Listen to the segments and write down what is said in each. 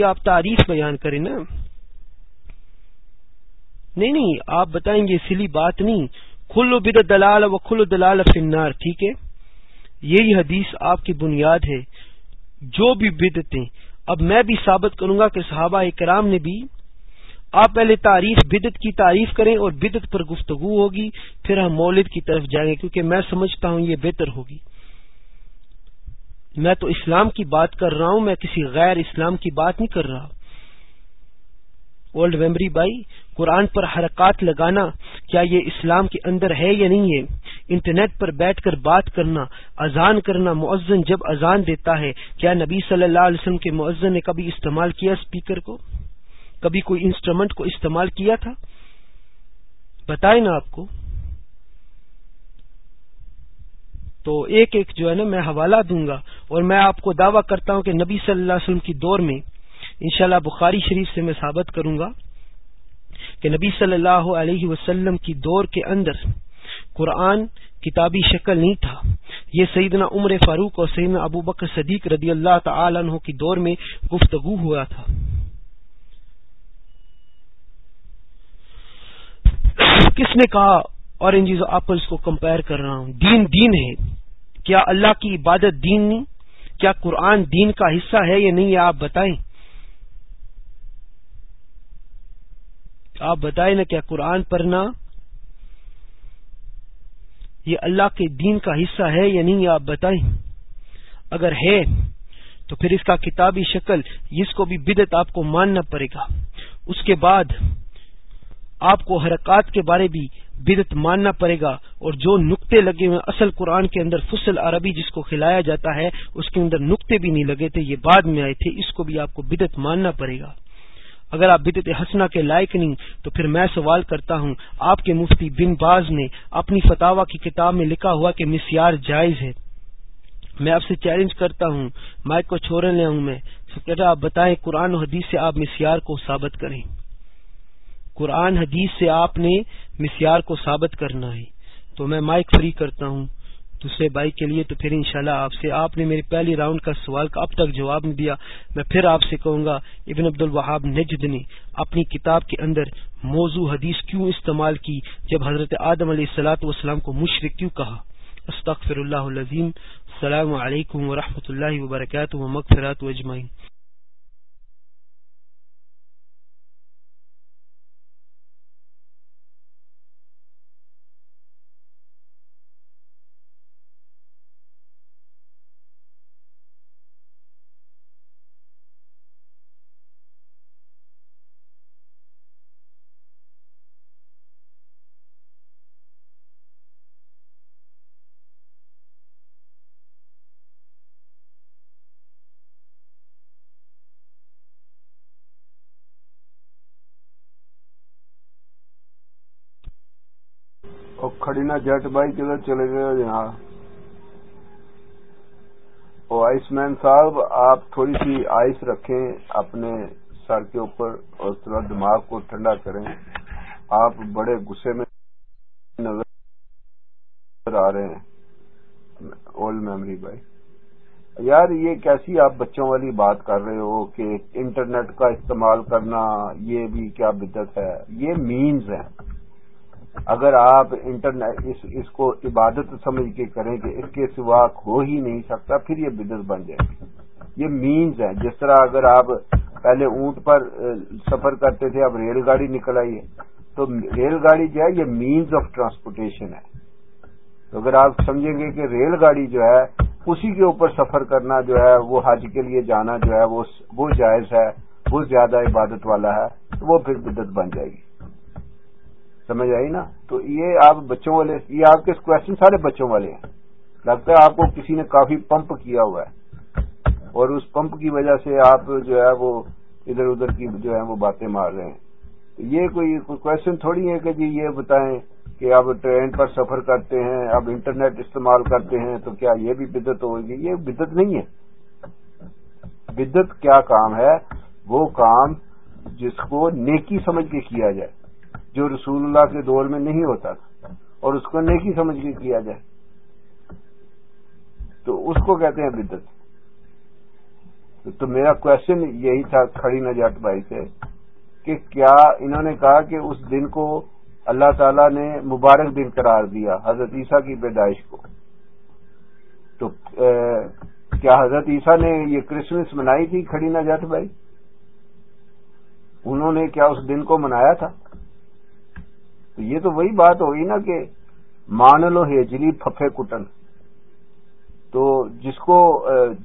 آپ تعریف بیان کریں نا۔ نہیں نہیں، آپ بتائیں گے، سلی بات نہیں۔ کھلو بد دلال و کھلو دلال فنار ٹھیک ہے؟ یہی حدیث آپ کی بنیاد ہے۔ جو بھی بدتیں اب میں بھی ثابت کروں گا کہ صحابہ کرام نے بھی، آپ پہلے تعریف بدت کی تعریف کریں اور بدت پر گفتگو ہوگی، پھر ہم مولد کی طرف جائیں گے، کیونکہ میں سمجھتا ہوں یہ بہتر ہوگی۔ میں تو اسلام کی بات کر رہا ہوں، میں کسی غیر اسلام کی بات نہیں کر رہا۔ اولڈ میمری بائی قرآن پر حرکات لگانا، کیا یہ اسلام کے اندر ہے یا نہیں ہے؟ انٹرنیٹ پر بیٹھ کر بات کرنا، اذان کرنا معزن جب اذان دیتا ہے، کیا نبی صلی اللہ علیہ وسلم کے معزن نے کبھی استعمال کیا اسپیکر کو؟ کبھی کوئی انسٹرومنٹ کو استعمال کیا تھا؟ بتائیں نا آپ کو۔ تو ایک ایک جو ہے نا میں حوالہ دوں گا اور میں آپ کو دعویٰ کرتا ہوں کہ نبی صلی اللہ علیہ وسلم کی دور میں انشاءاللہ بخاری شریف سے میں ثابت کروں گا کہ نبی صلی اللہ علیہ وسلم کی دور کے اندر قرآن کتابی شکل نہیں تھا۔ یہ سیدنا عمر فاروق اور سیدنا ابو بکر صدیق رضی اللہ تعالی عنہ کی دور میں گفتگو ہوا تھا۔ کس نے کہا اورنجز ایپلس کو کمپیئر کر رہا ہوں۔ دین دین ہے۔ کیا اللہ کی عبادت دین نہیں؟ کیا قرآن دین کا حصہ ہے یا نہیں، آپ بتائیں۔ آپ بتائیں نا کیا قرآن پڑھنا یہ اللہ کے دین کا حصہ ہے یا نہیں، آپ بتائیں۔ اگر ہے تو پھر اس کا کتابی شکل، اس کو بھی بدت آپ کو ماننا پڑے گا۔ اس کے بعد آپ کو حرکات کے بارے بھی بدت ماننا پڑے گا اور جو نقطے لگے ہوئے اصل قرآن کے اندر فصل عربی جس کو کھلایا جاتا ہے، اس کے اندر نقطے بھی نہیں لگے تھے، یہ بعد میں آئے تھے، اس کو بھی آپ کو بدت ماننا پڑے گا۔ اگر آپ بدت ہسنا کے لائق نہیں، تو پھر میں سوال کرتا ہوں، آپ کے مفتی بن باز نے اپنی فتوا کی کتاب میں لکھا ہوا کہ مسیار جائز ہے۔ میں آپ سے چیلنج کرتا ہوں مائک کو چھوڑ لیا ہوں میں۔ آپ بتائیں قرآن و حدیث سے آپ مسیار کو ثابت کریں۔ قرآن حدیث سے آپ نے مسیار کو ثابت کرنا ہے۔ تو میں مائک فری کرتا ہوں۔ دوسرے بائی کے لیے تو پھر انشاءاللہ آپ سے آپ نے میری پہلی راؤنڈ کا سوال کا اب تک جواب نہیں دیا۔ میں پھر آپ سے کہوں گا، ابن عبد الوہاب نجد نے اپنی کتاب کے اندر موضوع حدیث کیوں استعمال کی جب حضرت آدم علیہ السلاۃ والسلام کو مشرق کیوں کہا؟ استغفر اللہ العظیم۔ السلام علیکم و اللہ وبرکاتہ مغفرات و اجمعین۔ جٹ بھائی کدھر چلے گئے یہاں آئس مین صاحب، آپ تھوڑی سی آئس رکھیں اپنے سر کے اوپر اور تھوڑا دماغ کو ٹھنڈا کریں۔ آپ بڑے غصے میں نظر آ رہے ہیں۔ اولڈ میموری بھائی۔ یار، یہ کیسی آپ بچوں والی بات کر رہے ہو کہ انٹرنیٹ کا استعمال کرنا، یہ بھی کیا بدت ہے؟ یہ مینز ہیں۔ اگر آپ انٹرنیٹ اس اس کو عبادت سمجھ کے کریں کہ اس کے سوا ہو ہی نہیں سکتا، پھر یہ بزنس بن جائے یہ مینز ہے جس طرح اگر آپ پہلے اونٹ پر سفر کرتے تھے، اب ریل گاڑی نکل آئی ہے۔ تو ریل گاڑی جو ہے، یہ مینز آف ٹرانسپورٹیشن ہے۔ تو اگر آپ سمجھیں گے کہ ریل گاڑی جو ہے، اسی کے اوپر سفر کرنا جو ہے، وہ حج کے لیے جانا جو ہے، وہ جائز ہے، وہ زیادہ عبادت والا ہے، تو وہ پھر بدت بن جائے گی۔ سمجھ آئی نا؟ تو یہ آپ بچوں والے یہ آپ کے کوشچن سارے بچوں والے ہیں۔ لگتا ہے آپ کو کسی نے کافی پمپ کیا ہوا ہے۔ اور اس پمپ کی وجہ سے آپ جو ہے وہ ادھر ادھر کی جو ہے وہ باتیں مار رہے ہیں۔ تو یہ کوئی کوشچن تھوڑی ہے کہ جی یہ بتائیں کہ اب ٹرین پر سفر کرتے ہیں اب انٹرنیٹ استعمال کرتے ہیں، تو کیا یہ بھی بدت ہوگی؟ یہ بدت نہیں ہے۔ بدت کیا کام ہے؟ وہ کام جس کو نیکی سمجھ کے کیا جائے۔ جو رسول اللہ کے دور میں نہیں ہوتا تھا اور اس کو نیکی سمجھ کے کیا جائے۔ تو اس کو کہتے ہیں بدت تو میرا کوشچن یہی تھا کھڑی نجات بھائی سے کہ کیا انہوں نے کہا کہ اس دن کو اللہ تعالی نے مبارک دن قرار دیا حضرت عیسیٰ کی پیدائش کو۔ تو کیا حضرت عیسیٰ نے یہ کرسمس منائی تھی کھڑی نجات بھائی؟ انہوں نے کیا اس دن کو منایا تھا؟ تو یہ تو وہی بات ہوگی نا کہ مان لو ہیجلی پھفے کٹن۔ تو جس کو،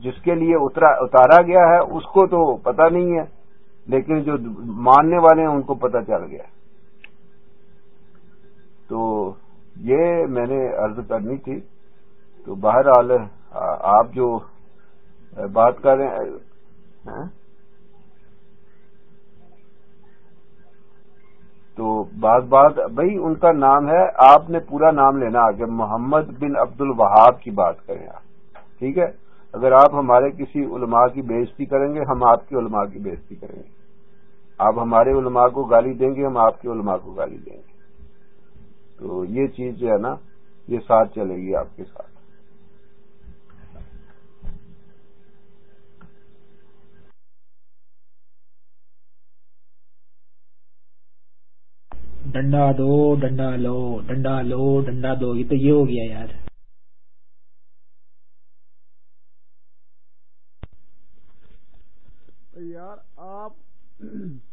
جس کے لیے اتارا گیا ہے، اس کو تو پتہ نہیں ہے، لیکن جو ماننے والے ہیں، ان کو پتہ چل گیا۔ تو یہ میں نے عرض کرنی تھی۔ تو بہرحال آپ جو بات کر رہے ہیں ہاں؟ تو بعض بات، بھائی ان کا نام ہے، آپ نے پورا نام لینا آگے محمد بن عبد الوہاب کی بات کریں آپ، ٹھیک ہے؟ اگر آپ ہمارے کسی علماء کی بےزتی کریں گے، ہم آپ کے علماء کی بےزتی کریں گے۔ آپ ہمارے علماء کو گالی دیں گے، ہم آپ کے علماء کو گالی دیں گے۔ تو یہ چیز جو ہے نا، یہ ساتھ چلے گی آپ کے ساتھ۔ ڈنڈا دو ڈنڈا لو ڈنڈا لو ڈنڈا دو یہ تو یہ ہو گیا یار یار آپ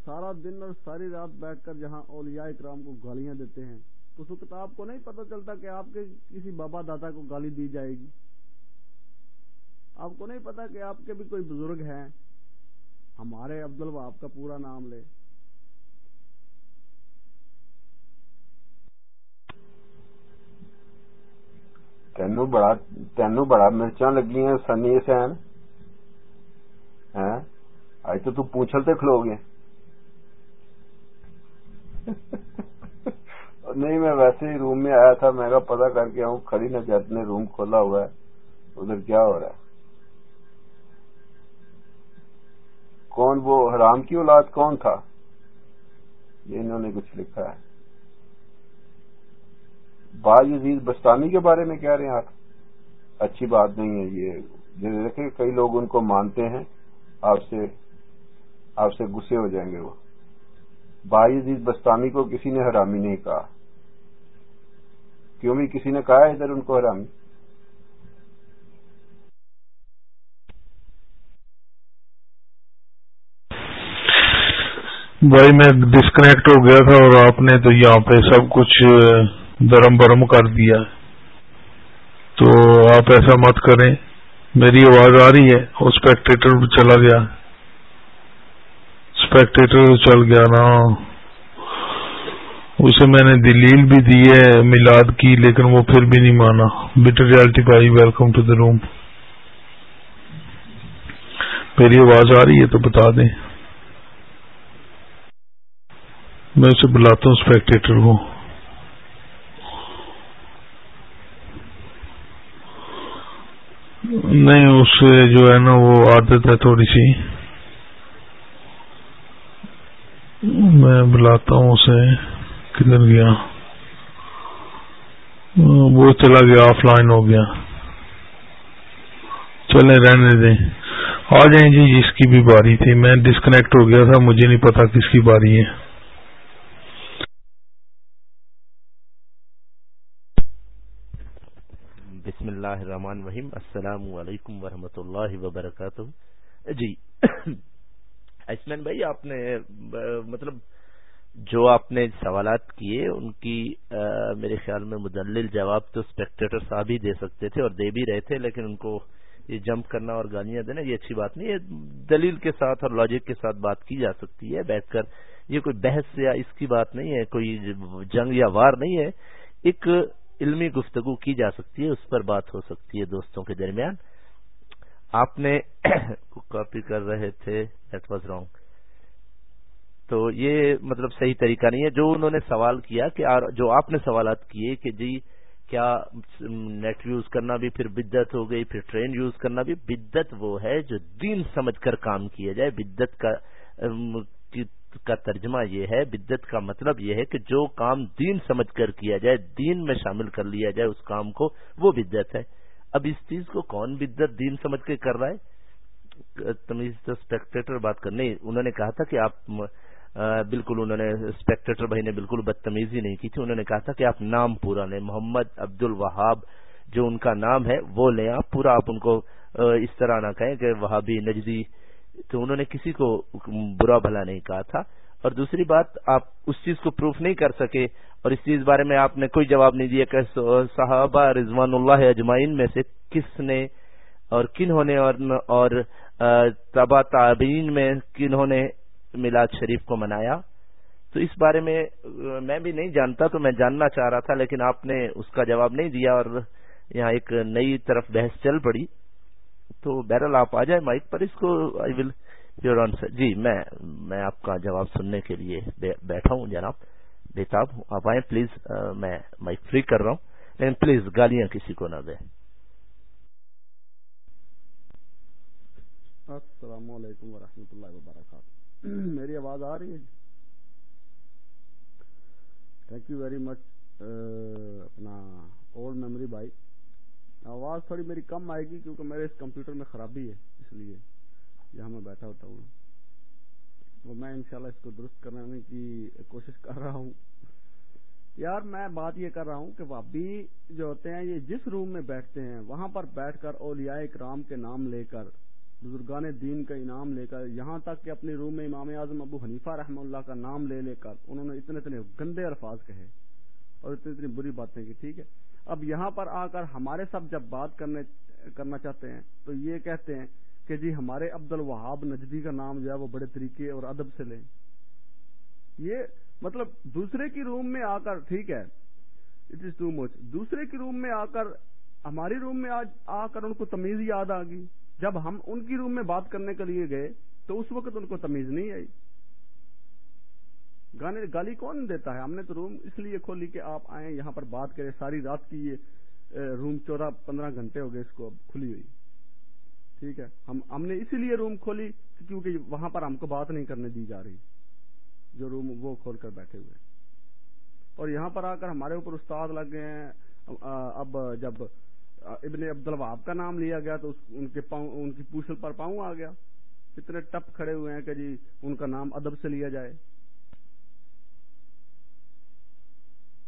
سارا دن اور ساری رات بیٹھ کر جہاں اولیاء اکرام کو گالیاں دیتے ہیں تو اس وقت آپ کو نہیں پتا چلتا کہ آپ کے کسی بابا دادا کو گالی دی جائے گی آپ کو نہیں پتا کہ آپ کے بھی کوئی بزرگ ہیں ہمارے عبد الواب کا پورا نام لے تینو بڑا تینو بڑا مرچاں لگی ہیں سنی سین۔ ہاں؟ اج تو پوچھل کھلو گے نہیں، میں ویسے ہی روم میں آیا تھا، میں کہا پتا کر کے آؤں، کھڑی نہ جت نے روم کھولا ہوا ہے۔ ادھر کیا ہو رہا ہے؟ کون وہ حرام کی اولاد کون تھا؟ یہ انہوں نے کچھ لکھا ہے۔ باز عزیز بستانی کے بارے میں کہہ رہے ہیں آپ۔ اچھی بات نہیں ہے یہ۔ دیکھیں کئی لوگ ان کو مانتے ہیں، آپ سے آپ سے گسے ہو جائیں گے وہ۔ بائی عزیز بستانی کو کسی نے حرامی نہیں کہا۔ کیوں بھی کسی نے کہا ہے ادھر ان کو حرامی؟ بھائی میں ڈسکنیکٹ ہو گیا تھا اور آپ نے تو یہاں پہ سب کچھ درم برم کر دیا۔ تو آپ ایسا مت کریں۔ میری آواز آ رہی ہے۔ اسپیکٹیٹر چلا گیا۔ اسپیکٹیٹر چل گیا نا۔ اسے میں نے دلیل بھی دی ہے میلاد کی، لیکن وہ پھر بھی نہیں مانا۔ بٹر ریالٹی بھائی ویلکم ٹو دا روم میری آواز آ رہی ہے تو بتا دیں۔ میں اسے بلاتا ہوں اسپیکٹیٹر کو۔ نہیں، اس جو ہے نا وہ عادت ہے تھوڑی سی۔ میں بلاتا ہوں اسے کدھر گیا۔ وہ چلا گیا، آف لائن ہو گیا۔ چلے رہنے دیں۔ آ جائیں جی جس کی بھی باری تھی۔ میں ڈسکنیکٹ ہو گیا تھا، مجھے نہیں پتا کس کی باری ہے۔ بسم اللہ الرحمن الرحیم۔ السلام علیکم ورحمۃ اللہ وبرکاتہ۔ جی ایسمین بھائی، آپ نے مطلب جو آپ نے سوالات کیے، ان کی میرے خیال میں مدلل جواب تو اسپیکٹیٹر صاحب ہی دے سکتے تھے اور دے بھی رہے تھے، لیکن ان کو یہ جمپ کرنا اور گالیاں دینا، یہ اچھی بات نہیں ہے۔ دلیل کے ساتھ اور لاجک کے ساتھ بات کی جا سکتی ہے، بیٹھ کر یہ کوئی بحث یا اس کی بات نہیں ہے، کوئی جنگ یا وار نہیں ہے۔ ایک علمی گفتگو کی جا سکتی ہے، اس پر بات ہو سکتی ہے دوستوں کے درمیان۔ آپ نے کاپی کر رہے تھے دیٹ واز رانگ تو یہ مطلب صحیح طریقہ نہیں ہے۔ جو انہوں نے سوال کیا کہ جو آپ نے سوالات کیے کہ جی کیا نیٹ یوز کرنا بھی پھر بدت ہو گئی، پھر ٹرین یوز کرنا بھی بدت وہ ہے جو دین سمجھ کر کام کیا جائے، بدت کا کا ترجمہ یہ ہے بدت کا مطلب یہ ہے کہ جو کام دین سمجھ کر کیا جائے، دین میں شامل کر لیا جائے، اس کام کو، وہ بدت ہے۔ اب اس چیز کو کون بدت دین سمجھ کے کر رہا ہے؟ تمیز اسپیکٹیٹر بات کرنے انہوں نے کہا تھا کہ آپ بالکل انہوں نے اسپیکٹیٹر بھائی نے بالکل بدتمیزی نہیں کی تھی، انہوں نے کہا تھا کہ آپ نام پورا لیں۔ محمد عبد الوہاب جو ان کا نام ہے، وہ لیں آپ پورا، آپ ان کو اس طرح نہ کہیں کہ وہابی نجدی تو انہوں نے کسی کو برا بھلا نہیں کہا تھا۔ اور دوسری بات، آپ اس چیز کو پروف نہیں کر سکے، اور اس چیز بارے میں آپ نے کوئی جواب نہیں دیا کہ صحابہ رضوان اللہ اجمائن میں سے کس نے اور کنہوں نے اور تبا تعبین میں کنہوں نے میلاد شریف کو منایا۔ تو اس بارے میں میں بھی نہیں جانتا تو میں جاننا چاہ رہا تھا، لیکن آپ نے اس کا جواب نہیں دیا اور یہاں ایک نئی طرف بحث چل پڑی۔ تو بہرحال آپ آ جائیں مائک پر، اس کو آئی ول یور آنسر جی میں میں آپ کا جواب سننے کے لیے بیٹھا ہوں جناب بےتاب ہوں۔ آپ آئیں پلیز میں مائک فری کر رہا ہوں۔ لیکن پلیز گالیاں کسی کو نہ دیں۔ السلام علیکم ورحمۃ اللہ وبرکاتہ۔ میری آواز آ رہی ہے؟ تھینک یو ویری مچ اپنا اولڈ میموری بھائی۔ آواز تھوڑی میری کم آئے گی کیونکہ میرے اس کمپیوٹر میں خرابی ہے، اس لیے جہاں میں بیٹھا ہوتا ہوں۔ وہ میں انشاءاللہ اس کو درست کرنے کی کوشش کر رہا ہوں۔ یار، میں بات یہ کر رہا ہوں کہ وابی جو ہوتے ہیں، یہ جس روم میں بیٹھتے ہیں، وہاں پر بیٹھ کر اولیاء کرام کے نام لے کر، بزرگان دین کا انعام لے کر، یہاں تک کہ اپنے روم میں امام اعظم ابو حنیفہ رحم اللہ کا نام لے لے کر، انہوں نے اتنے اتنے گندے الفاظ کہے اور اتنی اتنی بری باتیں کی، ٹھیک ہے؟ اب یہاں پر آ کر ہمارے سب جب بات کرنے، کرنا چاہتے ہیں، تو یہ کہتے ہیں کہ جی ہمارے عبد الوہاب نجدی کا نام جو ہے وہ بڑے طریقے اور ادب سے لیں۔ یہ مطلب دوسرے کی روم میں آ کر، ٹھیک ہے اٹ از ٹو مچ دوسرے کی روم میں آ کر، ہماری روم میں آ کر ان کو تمیز یاد آ گئی۔ جب ہم ان کی روم میں بات کرنے کے لیے گئے، تو اس وقت ان کو تمیز نہیں آئی۔ گانے گالی کون دیتا ہے؟ ہم نے تو روم اس لیے کھولی کہ آپ آئیں، یہاں پر بات کریں۔ ساری رات کی یہ روم چودہ پندرہ گھنٹے ہو گئے اس کو اب کھلی ہوئی۔ ٹھیک ہے۔ ہم ہم نے اسی لیے روم کھولی کیونکہ وہاں پر ہم کو بات نہیں کرنے دی جا رہی، جو روم وہ کھول کر بیٹھے ہوئے۔ اور یہاں پر آ کر ہمارے اوپر استاد لگ گئے ہیں۔ اب جب ابن عبد الواب کا نام لیا گیا تو ان کے پاؤں، ان کی پوچھل پر پاؤں آ گیا۔ اتنے ٹپ کھڑے ہوئے ہیں کہ جی ان کا نام ادب سے لیا جائے۔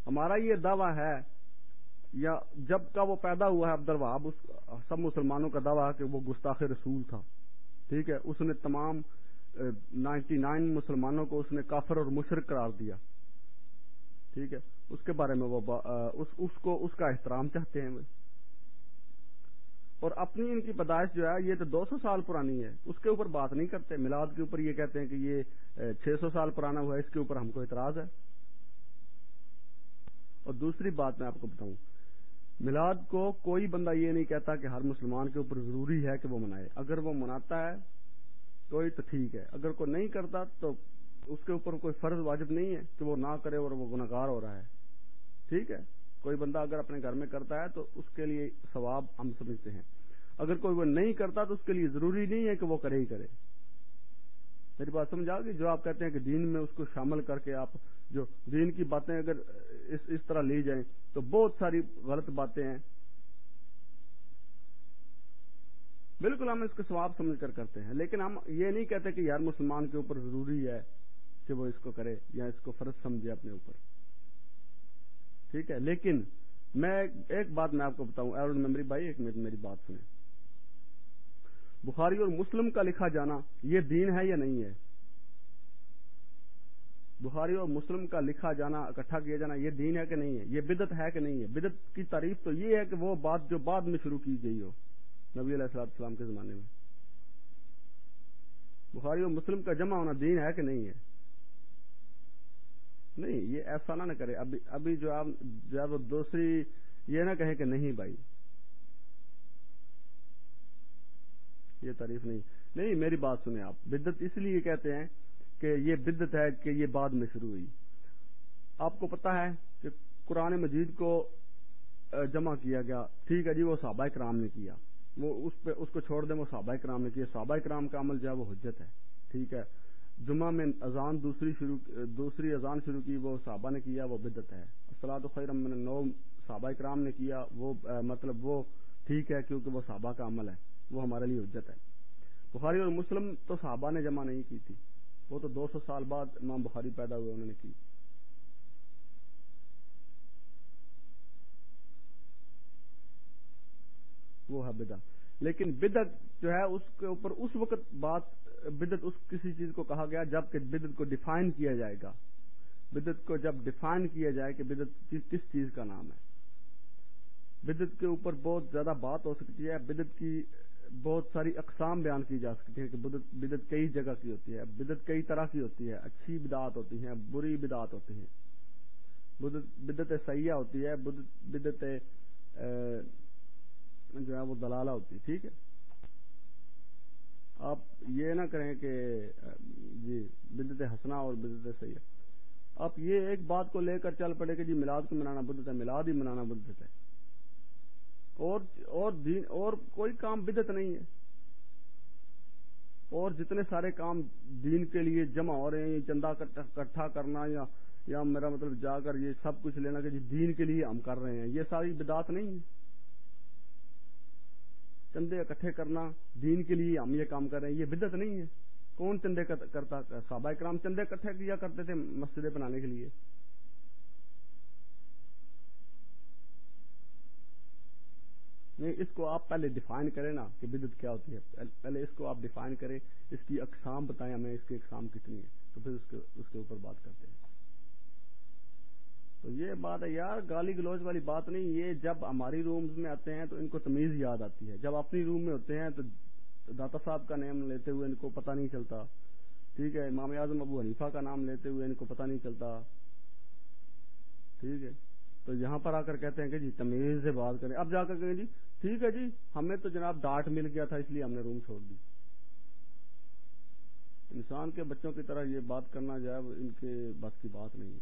ہمارا یہ دعویٰ ہے، یا جب کا وہ پیدا ہوا ہے عبد الوہاب سب مسلمانوں کا دعویٰ ہے کہ وہ گستاخ رسول تھا۔ ٹھیک ہے، اس نے تمام نائنٹی نائن مسلمانوں کو اس نے کافر اور مشرق قرار دیا۔ ٹھیک ہے، اس کے بارے میں وہ اس اس کو، اس کا احترام چاہتے ہیں۔ اور اپنی ان کی پیدائش جو ہے، یہ تو دو سو سال پرانی ہے۔ اس کے اوپر بات نہیں کرتے۔ میلاد کے اوپر یہ کہتے ہیں کہ یہ چھ سو سال پرانا ہوا ہے اس کے اوپر ہم کو اعتراض ہے۔ اور دوسری بات میں آپ کو بتاؤں۔ میلاد کو کوئی بندہ یہ نہیں کہتا کہ ہر مسلمان کے اوپر ضروری ہے کہ وہ منائے۔ اگر وہ مناتا ہے کوئی تو ٹھیک ہے۔ اگر کوئی نہیں کرتا تو اس کے اوپر کوئی فرض واجب نہیں ہے کہ وہ نہ کرے اور وہ گناگار ہو رہا ہے۔ ٹھیک ہے؟ کوئی بندہ اگر اپنے گھر میں کرتا ہے تو اس کے لیے ثواب ہم سمجھتے ہیں۔ اگر کوئی وہ نہیں کرتا تو اس کے لیے ضروری نہیں ہے کہ وہ کرے ہی کرے۔ میری بات سمجھا گی جو آپ کہتے ہیں کہ دین میں اس کو شامل کر کے آپ جو دین کی باتیں اگر اس اس طرح لی جائیں تو بہت ساری غلط باتیں ہیں۔ بالکل ہم اس کو ثواب سمجھ کر کرتے ہیں، لیکن ہم یہ نہیں کہتے کہ یار مسلمان کے اوپر ضروری ہے کہ وہ اس کو کرے یا اس کو فرض سمجھے اپنے اوپر۔ ٹھیک ہے، لیکن میں ایک بات میں آپ کو بتاؤں، ایرون میمری بھائی، ایک منٹ میری بات سنیں۔ بخاری اور مسلم کا لکھا جانا یہ دین ہے یا نہیں ہے؟ بخاری اور مسلم کا لکھا جانا، اکٹھا کیا جانا یہ دین ہے کہ نہیں ہے؟ یہ بدت ہے کہ نہیں ہے؟ بدت کی تعریف تو یہ ہے کہ وہ بات جو بعد میں شروع کی گئی ہو، نبی علیہ السلام السلام کے زمانے میں۔ بخاری اور مسلم کا جمع ہونا دین ہے کہ نہیں ہے؟ نہیں، یہ ایسا نہ کرے۔ ابھی ابھی جو آپ دوسری یہ نہ کہیں کہ نہیں بھائی۔ یہ تعریف نہیں۔ نہیں، میری بات سنیں آپ۔ بدت اس لیے کہتے ہیں کہ یہ بدت ہے کہ یہ بعد میں شروع ہوئی۔ آپ کو پتا ہے کہ قرآن مجید کو جمع کیا گیا۔ ٹھیک ہے جی وہ صحابہ کرام نے کیا۔ وہ اس پہ، اس کو چھوڑ دیں، وہ صحابہ کرام نے کیا۔ صحابہ کرام کا عمل جو ہے وہ حجت ہے۔ ٹھیک ہے۔ جمعہ میں اذان دوسری شروع، دوسری اذان شروع کی، وہ صحابہ نے کیا، وہ بدت ہے۔ اصلاۃ خیر نو صحابہ کرام نے کیا۔ وہ مطلب وہ ٹھیک ہے کیونکہ وہ صحابہ کا عمل ہے۔ وہ ہمارے لیے حجت ہے۔ بخاری اور مسلم تو صحابہ نے جمع نہیں کی تھی۔ وہ تو دو سو سال بعد امام بخاری پیدا ہوئے انہوں نے کی۔ وہ ہے بدعت۔ لیکن بدعت جو ہے اس کے اوپر اس وقت بات، بدعت اس کسی چیز کو کہا گیا جبکہ بدعت کو ڈیفائن کیا جائے گا۔ بدعت کو جب ڈیفائن کیا جائے کہ بدعت کس چیز کا نام ہے۔ بدعت کے اوپر بہت زیادہ بات ہو سکتی ہے۔ بدعت کی بہت ساری اقسام بیان کی جا سکتی ہے کہ بدعت کئی جگہ کی ہوتی ہے، بدعت کئی طرح کی ہوتی ہے، اچھی بدعت ہوتی ہیں، بری بدعت ہوتی ہیں۔ بدعت سیاح ہوتی ہے، بدعت جو ہے وہ دلالہ ہوتی ہے، ٹھیک ہے؟ آپ یہ نہ کریں کہ جی بدت ہنسنا اور بدت سیاح۔ آپ یہ ایک بات کو لے کر چل پڑے کہ جی میلاد کو منانا بدت ہے، میلاد ہی منانا بدت ہے۔ اور اور دین، اور کوئی کام بدت نہیں ہے۔ اور جتنے سارے کام دین کے لیے جمع ہو رہے ہیں چندہ اکٹھا کرنا یا یا میرا مطلب جا کر یہ سب کچھ لینا کہ جی دین کے لیے ہم کر رہے ہیں، یہ ساری بدات نہیں ہے۔ چندے اکٹھے کرنا، دین کے لیے ہم یہ کام کر رہے ہیں، یہ بدت نہیں ہے۔ کون چندے کرتا صحابہ کرام چندے اکٹھے کیا کرتے تھے مسجدیں بنانے کے لیے؟ نہیں، اس کو آپ پہلے ڈیفائن کریں نا کہ بدت کیا ہوتی ہے۔ پہلے اس کو آپ ڈیفائن کریں، اس کی اقسام بتائیں ہمیں، اس کی اقسام کتنی ہے تو پھر اس کے اس کے اوپر بات کرتے ہیں۔ تو یہ بات ہے، یار، گالی گلوچ والی بات نہیں، یہ جب ہماری رومز میں آتے ہیں تو ان کو تمیز یاد آتی ہے۔ جب اپنی روم میں ہوتے ہیں تو داتا صاحب کا نام لیتے ہوئے ان کو پتہ نہیں چلتا۔ ٹھیک ہے، امام اعظم ابو حنیفہ کا نام لیتے ہوئے ان کو پتہ نہیں چلتا۔ ٹھیک ہے۔ تو یہاں پر آ کر کہتے ہیں کہ جی تمیز سے بات کریں۔ اب جا کر کہیں جی ٹھیک ہے جی ہمیں تو جناب ڈانٹ مل گیا تھا، اس لیے ہم نے روم چھوڑ دی۔ انسان کے بچوں کی طرح یہ بات کرنا جائے ان کے بس کی بات نہیں ہے۔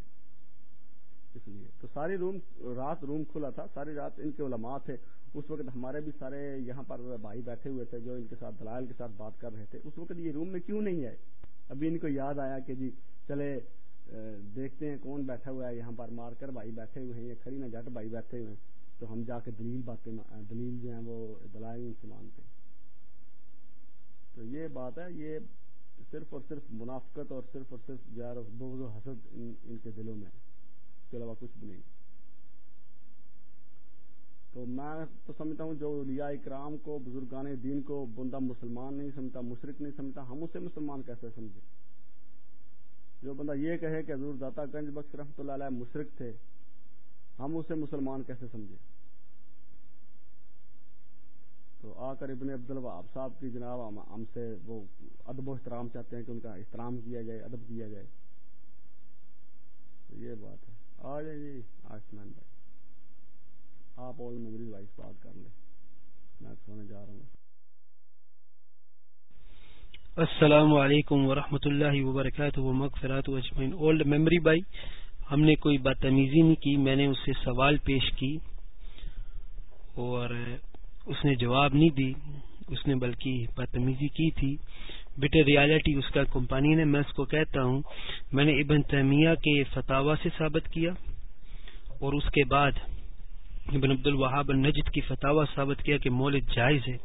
اس لیے تو ساری روم، رات روم کھلا تھا، ساری رات ان کے علماء تھے۔ اس وقت ہمارے بھی سارے یہاں پر بھائی بیٹھے ہوئے تھے جو ان کے ساتھ دلائل کے ساتھ بات کر رہے تھے۔ اس وقت یہ روم میں کیوں نہیں آئے؟ ابھی ان کو یاد آیا کہ جی چلے دیکھتے ہیں کون بیٹھا ہوا ہے، یہاں پر مار کر بھائی بیٹھے ہوئے ہیں یا کھڑی نہ جٹ بھائی بیٹھے ہوئے ہیں۔ تو ہم جا کے دلیل باتیں دلیل جو ہیں وہ دلائل سے مانتے ہیں۔ تو یہ بات ہے، یہ صرف اور صرف منافقت اور صرف اور صرف جو بغض و حسد ان کے دلوں میں اس کے علاوہ کچھ بھی نہیں۔ تو میں تو سمجھتا ہوں جو لیا اکرام کو، بزرگان دین کو، بندہ مسلمان نہیں سمجھتا مشرق نہیں سمجھتا، ہم اسے مسلمان کیسے سمجھے جو بندہ یہ کہے کہ حضور داتا گنج بخش رحمۃ اللہ علیہ مشرق تھے، ہم اسے مسلمان کیسے سمجھے؟ تو آ کر ابن عبد الوہاب صاحب کی جناب، ہم سے وہ ادب و احترام چاہتے ہیں کہ ان کا احترام کیا جائے، ادب کیا جائے۔ تو یہ بات ہے۔ آ جائے جی آسمان بھائی۔ آپ اور میموری وائس بات کر لیں۔ میں سونے جا رہا ہوں۔ السلام علیکم ورحمۃ اللہ وبرکاتہ، مغفرات اجمین اولڈ میموری بھائی، ہم نے کوئی بدتمیزی نہیں کی، میں نے اس سے سوال پیش کی اور اس نے جواب نہیں دی، اس نے بلکہ بدتمیزی کی تھی۔ بیٹے ریالٹی اس کا کمپانی نے، میں اس کو کہتا ہوں، میں نے ابن تیمیہ کے فتوا سے ثابت کیا اور اس کے بعد ابن عبد الوہاب النجد کی فتوا ثابت کیا کہ مولد جائز ہے۔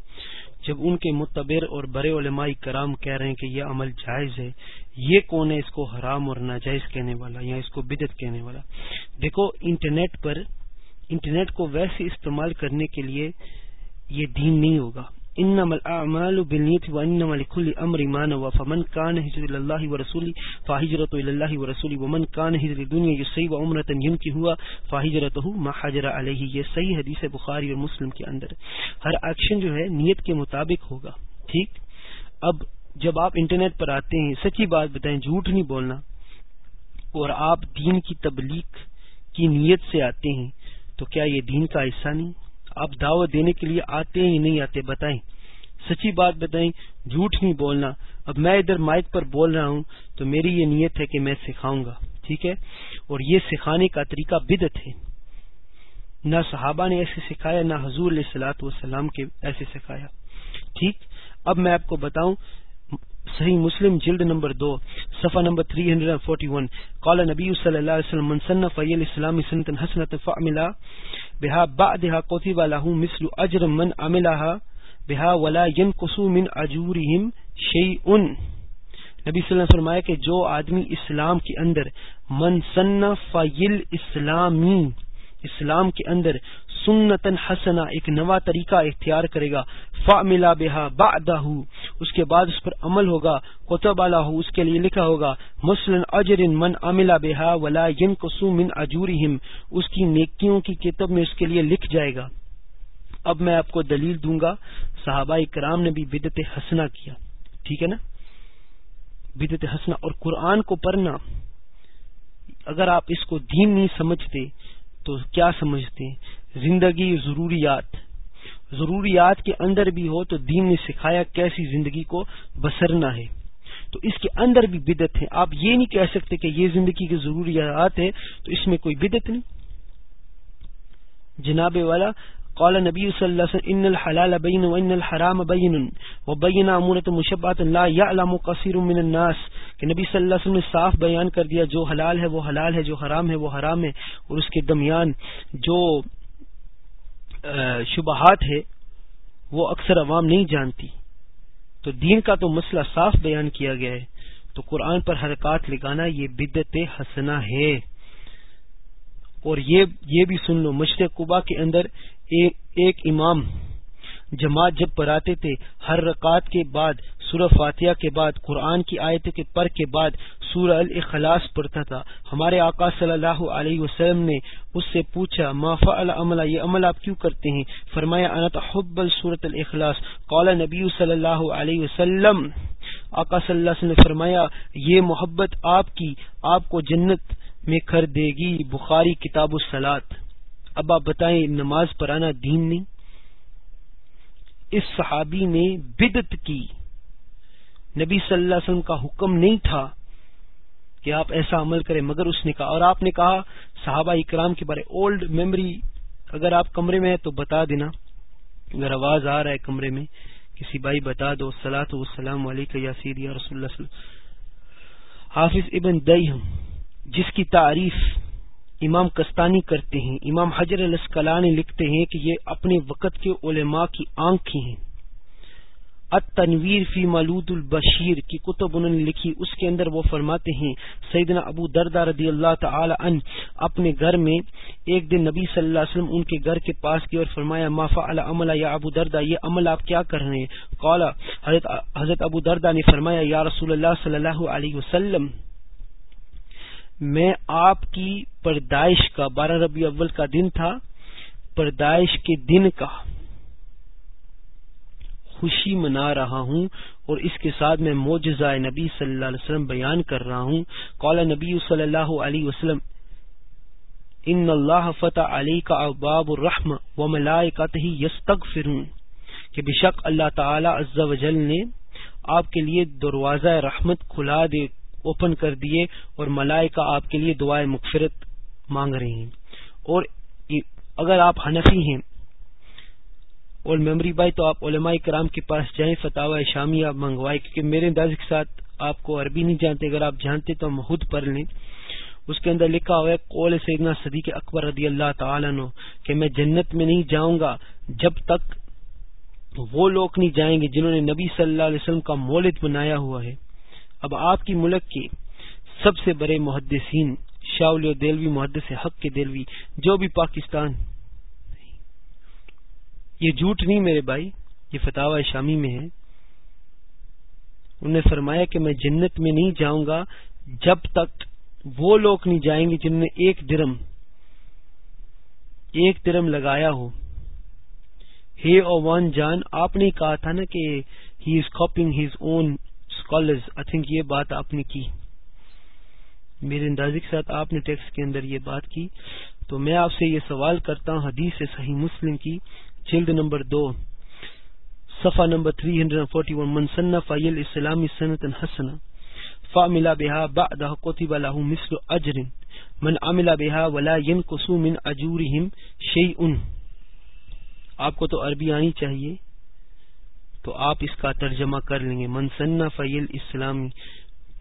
جب ان کے متبر اور برے علماء کرام کہہ رہے ہیں کہ یہ عمل جائز ہے، یہ کون ہے؟ اس کو حرام اور ناجائز کہنے والا یا اس کو بدت کہنے والا؟ دیکھو، انٹرنیٹ پر، انٹرنیٹ کو ویسے استعمال کرنے کے لیے یہ دین نہیں ہوگا۔ انما الاعمال بالنیت وانما لكل امر ما نوى، فمن كان هجر الله ورسوله فهجرته الى الله ورسوله، ومن كان هجر الدنيا يصيب عمره ينكي هو فهجرته ما حجر عليه. یہ صحیح حدیث بخاری اور مسلم کے اندر ہر ایکشن جو ہے نیت کے مطابق ہوگا، ٹھیک؟ اب جب آپ انٹرنیٹ پر آتے ہیں، سچی بات بتائیں، جھوٹ نہیں بولنا۔ اور آپ دین کی تبلیغ کی نیت سے آتے ہیں، تو کیا یہ دین کا حصہ نہیں؟ آپ دعوت دینے کے لیے آتے ہی نہیں، آتے بتائیں۔ سچی بات بتائیں، جھوٹ نہیں بولنا۔ اب میں ادھر مائک پر بول رہا ہوں تو میری یہ نیت ہے کہ میں سکھاؤں گا، ٹھیک ہے؟ اور یہ سکھانے کا طریقہ بدت ہے۔ نہ صحابہ نے ایسے سکھایا، نہ حضور علیہ السلاۃ والسلام کے ایسے سکھایا۔ ٹھیک؟ اب میں آپ کو بتاؤں صحیح مسلم، جلد نمبر دو، صفحہ نمبر 341 قال نبی صلی اللہ علیہ وسلم، من صنف فیل اسلام سنتا حسنت فعملا بها بعدها قتب له مثل اجر من عملها بها ولا ينقص من اجورهم شعی نبی صلی اللہ علیہ وسلم فرمایا کہ جو آدمی اسلام کے اندر، من صنف فیل اسلامی اسلام کے اندر سنتن حسنا ایک نوا طریقہ اختیار کرے گا۔ فا ملا بےحا اس کے بعد اس پر عمل ہوگا۔ کوتب اس کے لیے لکھا ہوگا، مسلم اجر من املا بےحا ولا ین کسو من اجورہم اس کی نیکیوں کی کتب میں اس کے لیے لکھ جائے گا۔ اب میں آپ کو دلیل دوں گا۔ صحابہ کرام نے بھی بدت حسنا کیا۔ ٹھیک ہے نا؟ بدت حسنا اور قرآن کو پڑھنا، اگر آپ اس کو دین نہیں سمجھتے تو کیا سمجھتے ہیں؟ زندگی ضروریات۔ ضروریات کے اندر بھی ہو تو دین نے سکھایا کیسی زندگی کو بسرنا ہے۔ تو اس کے اندر بھی بدت ہے۔ آپ یہ نہیں کہہ سکتے کہ یہ زندگی کی ضروریات ہے تو اس میں کوئی بدت نہیں۔ جناب والا قال نبی صلی اللہ علیہ وسلم ان الحلال بین و ان الحرام بین و بین امورت مشبات لا یعلم قصیر من الناس. کہ نبی صلی اللہ علیہ وسلم نے صاف بیان کر دیا، جو حلال ہے وہ حلال ہے، جو حرام ہے وہ حرام ہے، اور اس کے درمیان جو شبہات ہے وہ اکثر عوام نہیں جانتی۔ تو دین کا تو مسئلہ صاف بیان کیا گیا ہے۔ تو قرآن پر حرکات لگانا یہ بدت حسنا ہے۔ اور یہ بھی سن لو، مشرق قبا کے اندر ایک امام جماعت جب پڑھاتے تھے، ہر رکعت کے بعد، سورہ فاتحہ کے بعد، قرآن کی آیت کے پر کے بعد سورہ الاخلاص پڑھتا تھا۔ ہمارے آقا صلی اللہ علیہ وسلم نے اس سے پوچھا، ما فعل عملہ یہ عمل آپ کیوں کرتے ہیں؟ فرمایا انت حب سورت الاخلاص. قال نبی صلی اللہ علیہ وسلم، آقا صلی اللہ علیہ وسلم نے فرمایا، یہ محبت آپ کی، آپ کو جنت میں کر دے گی، بخاری کتاب السلات اب آپ بتائیں، نماز پڑھانا دین نہیں؟ اس صحابی نے بدت کی۔ نبی صلی اللہ علیہ وسلم کا حکم نہیں تھا کہ آپ ایسا عمل کریں، مگر اس نے کہا، اور آپ نے کہا، صحابہ اکرام کے بارے اولڈ میموری اگر آپ کمرے میں ہیں تو بتا دینا۔ اگر آواز آ رہا ہے کمرے میں، کسی بھائی بتا دو سلاۃ والسلام علیکم یا رسول اللہ صلی اللہ حافظ ابن دئی جس کی تعریف امام کستانی کرتے ہیں امام حجر الاسکلانی لکھتے ہیں کہ یہ اپنے وقت کے علماء کی آنکھ ہیں۔ التنویر فی ملود البشیر کی کتب انہوں نے لکھی اس کے اندر وہ فرماتے ہیں سیدنا ابو دردہ رضی اللہ تعالی عنہ اپنے گھر میں ایک دن نبی صلی اللہ علیہ وسلم ان کے گھر کے پاس گئے اور فرمایا ما فعل عمل یا ابو دردہ یہ عمل آپ کیا کر رہے ہیں؟ قال حضرت, حضرت ابو دردہ نے فرمایا یا رسول اللہ صلی اللہ علیہ وسلم میں آپ کی پردائش کا، بارہ ربی اول کا دن تھا پردائش کے دن کا خوشی منا رہا ہوں اور اس کے ساتھ میں موجزہ نبی صلی اللہ علیہ وسلم بیان کر رہا ہوں۔ قال نبی صلی اللہ علیہ وسلم، ان اللہ فتح علی کا اباب الرحم و ملائے کا کہ بشک اللہ تعالی عز و جل نے آپ کے لیے دروازہ رحمت کھلا دے اوپن کر دیے اور ملائکہ آپ کے لیے دعائیں مغفرت مانگ رہے ہیں۔ اور اگر آپ حنفی ہیں اور میمری بھائی تو آپ علماء کرام کے پاس جائیں فتح شامی آپ منگوائے، کیونکہ میرے انداز کے ساتھ آپ کو عربی نہیں جانتے، اگر آپ جانتے تو ہم خود پڑھ لیں۔ اس کے اندر لکھا ہوا ہے، قول سیدنا صدیق اکبر رضی اللہ تعالیٰ نو کہ میں جنت میں نہیں جاؤں گا جب تک وہ لوگ نہیں جائیں گے جنہوں نے نبی صلی اللہ علیہ وسلم کا مولد بنایا ہوا ہے۔ اب آپ کی ملک کے سب سے بڑے محدثین، شاول دلوی محدث حق کے دلوی، جو بھی پاکستان یہ جھوٹ نہیں میرے بھائی، یہ فتح شامی میں ہے۔ انہوں نے فرمایا کہ میں جنت میں نہیں جاؤں گا جب تک وہ لوگ نہیں جائیں گے جن نے ایک درم ایک درم لگایا ہو۔ ہے او ون جان آپ نے کہا تھا نا کہ he is copying his own scholars I think یہ بات آپ نے کی۔ میرے اندازے کے ساتھ آپ نے ٹیکس کے اندر یہ بات کی۔ تو میں آپ سے یہ سوال کرتا ہوں، حدیث صحیح مسلم کی، جلد نمبر دو، صفحہ نمبر 341 من صنف ایل اسلامی سنت حسنا، فعمل بها بعدها قتب له مثل اجر من عمل بها ولا ينقص من اجورهم شيء۔ آپ کو تو عربی آنی چاہیے۔ تو آپ اس کا ترجمہ کر لیں گے۔ منسنا فیل اسلامی۔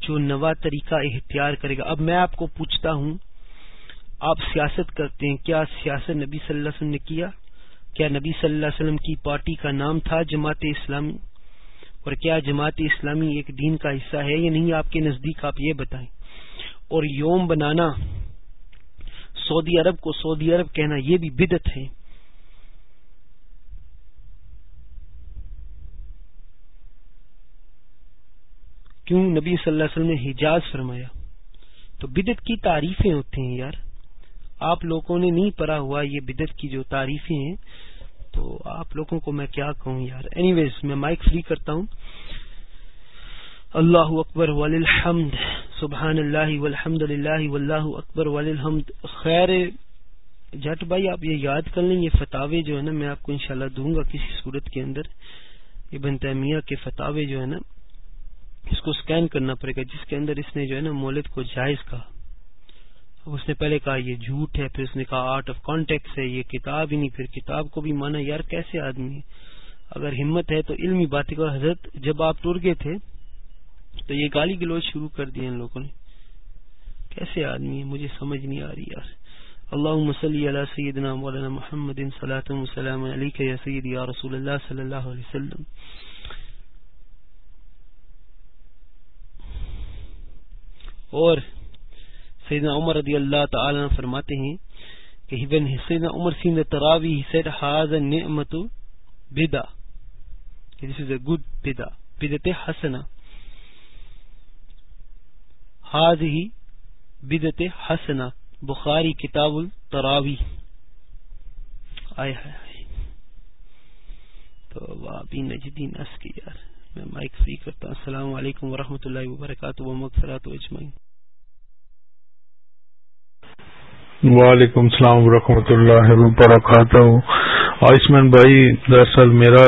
جو نوا طریقہ اختیار کرے گا۔ اب میں آپ کو پوچھتا ہوں، آپ سیاست کرتے ہیں۔ کیا سیاست نبی صلی اللہ علیہ وسلم نے کیا؟ کیا نبی صلی اللہ علیہ وسلم کی پارٹی کا نام تھا جماعت اسلامی؟ اور کیا جماعت اسلامی ایک دین کا حصہ ہے یا نہیں؟ آپ کے نزدیک آپ یہ بتائیں۔ اور یوم بنانا، سعودی عرب کو سعودی عرب کہنا یہ بھی بدت ہے۔ کیوں نبی صلی اللہ علیہ وسلم نے حجاز فرمایا؟ تو بدت کی تعریفیں ہوتی ہیں یار۔ آپ لوگوں نے نہیں پڑھا ہوا یہ بدت کی جو تعریفیں ہیں۔ تو آپ لوگوں کو میں کیا کہوں یار؟ اینی ویز میں مائک فری کرتا ہوں۔ اللہ اکبر وللحمد سبحان اللہ والحمد للہ واللہ اکبر وللحمد خیر، جٹ بھائی، آپ یہ یاد کر لیں، یہ فتوے جو ہے نا، میں آپ کو انشاءاللہ دوں گا کسی صورت کے اندر۔ یہ بنتمیہ کے فتوے جو ہے نا اس کو سکین کرنا پڑے گا، جس کے اندر اس نے جو ہے نا مولد کو جائز کہا۔ اب اس نے پہلے کہا یہ جھوٹ ہے، پھر اس نے کہا آرٹ آف کانٹیکٹ ہے، یہ کتاب ہی نہیں، پھر کتاب کو بھی مانا، یار کیسے آدمی ہے؟ اگر ہمت ہے تو علمی باتیں کو حضرت جب آپ ٹر گئے تھے تو یہ گالی گلوچ شروع کر دیا ان لوگوں نے۔ کیسے آدمی ہے؟ مجھے سمجھ نہیں آ رہی یار۔ اللہ مسلی علیہ سیدنا مولانا محمد وسلم علیہ یا سید یا رسول اللہ صلی اللہ علیہ وسلم۔ اور سیدنا عمر رضی اللہ تعالی فرماتے ہیں کہ ابن سیدنا عمر سین تراوی سیڈ ہاز نعمت بدا دس از اے گڈ بدا بدت حسنا ہاز ہی بدت حسنا بخاری کتاب التراوی آئے آئے تو وابی نجدین اس کی یار. میں مائک فری کرتا ہوں۔ السلام علیکم ورحمۃ اللہ وبرکاتہ۔ و و اجمعین وعلیکم السلام ورحمۃ اللہ وبرکاتہ۔ آیوشمان بھائی، دراصل میرا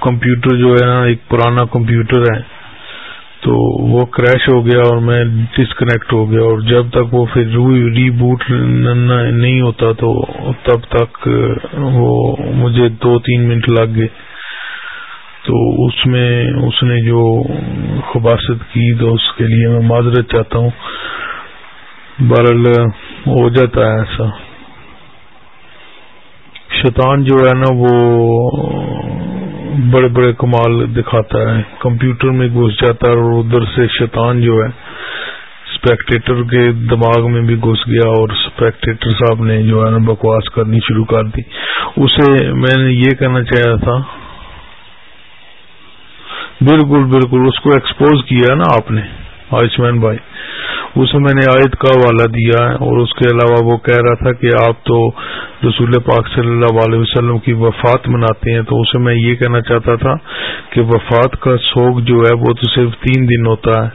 کمپیوٹر جو ہے نا، ایک پرانا کمپیوٹر ہے۔ تو وہ کریش ہو گیا اور میں ڈسکنیکٹ ہو گیا۔ اور جب تک وہ پھر ری بوٹ نہیں ہوتا تو تب تک وہ مجھے دو تین منٹ لگ گئے۔ تو اس میں اس نے جو خباست کی تو اس کے لیے میں معذرت چاہتا ہوں۔ برل ہو جاتا ہے ایسا۔ شیطان جو ہے نا وہ بڑے بڑے کمال دکھاتا ہے۔ کمپیوٹر میں گھس جاتا ہے اور ادھر سے شیطان جو ہے اسپیکٹیٹر کے دماغ میں بھی گھس گیا اور اسپیکٹیٹر صاحب نے جو ہے نا بکواس کرنی شروع کر دی۔ اسے میں نے یہ کہنا چاہا تھا بالکل بالکل، اس کو ایکسپوز کیا نا آپ نے، آیوشمان بھائی۔ اسے میں نے آیت کا حوالہ دیا ہے اور اس کے علاوہ وہ کہہ رہا تھا کہ آپ تو رسول پاک صلی اللہ علیہ وسلم کی وفات مناتے ہیں، تو اسے میں یہ کہنا چاہتا تھا کہ وفات کا سوگ جو ہے وہ تو صرف تین دن ہوتا ہے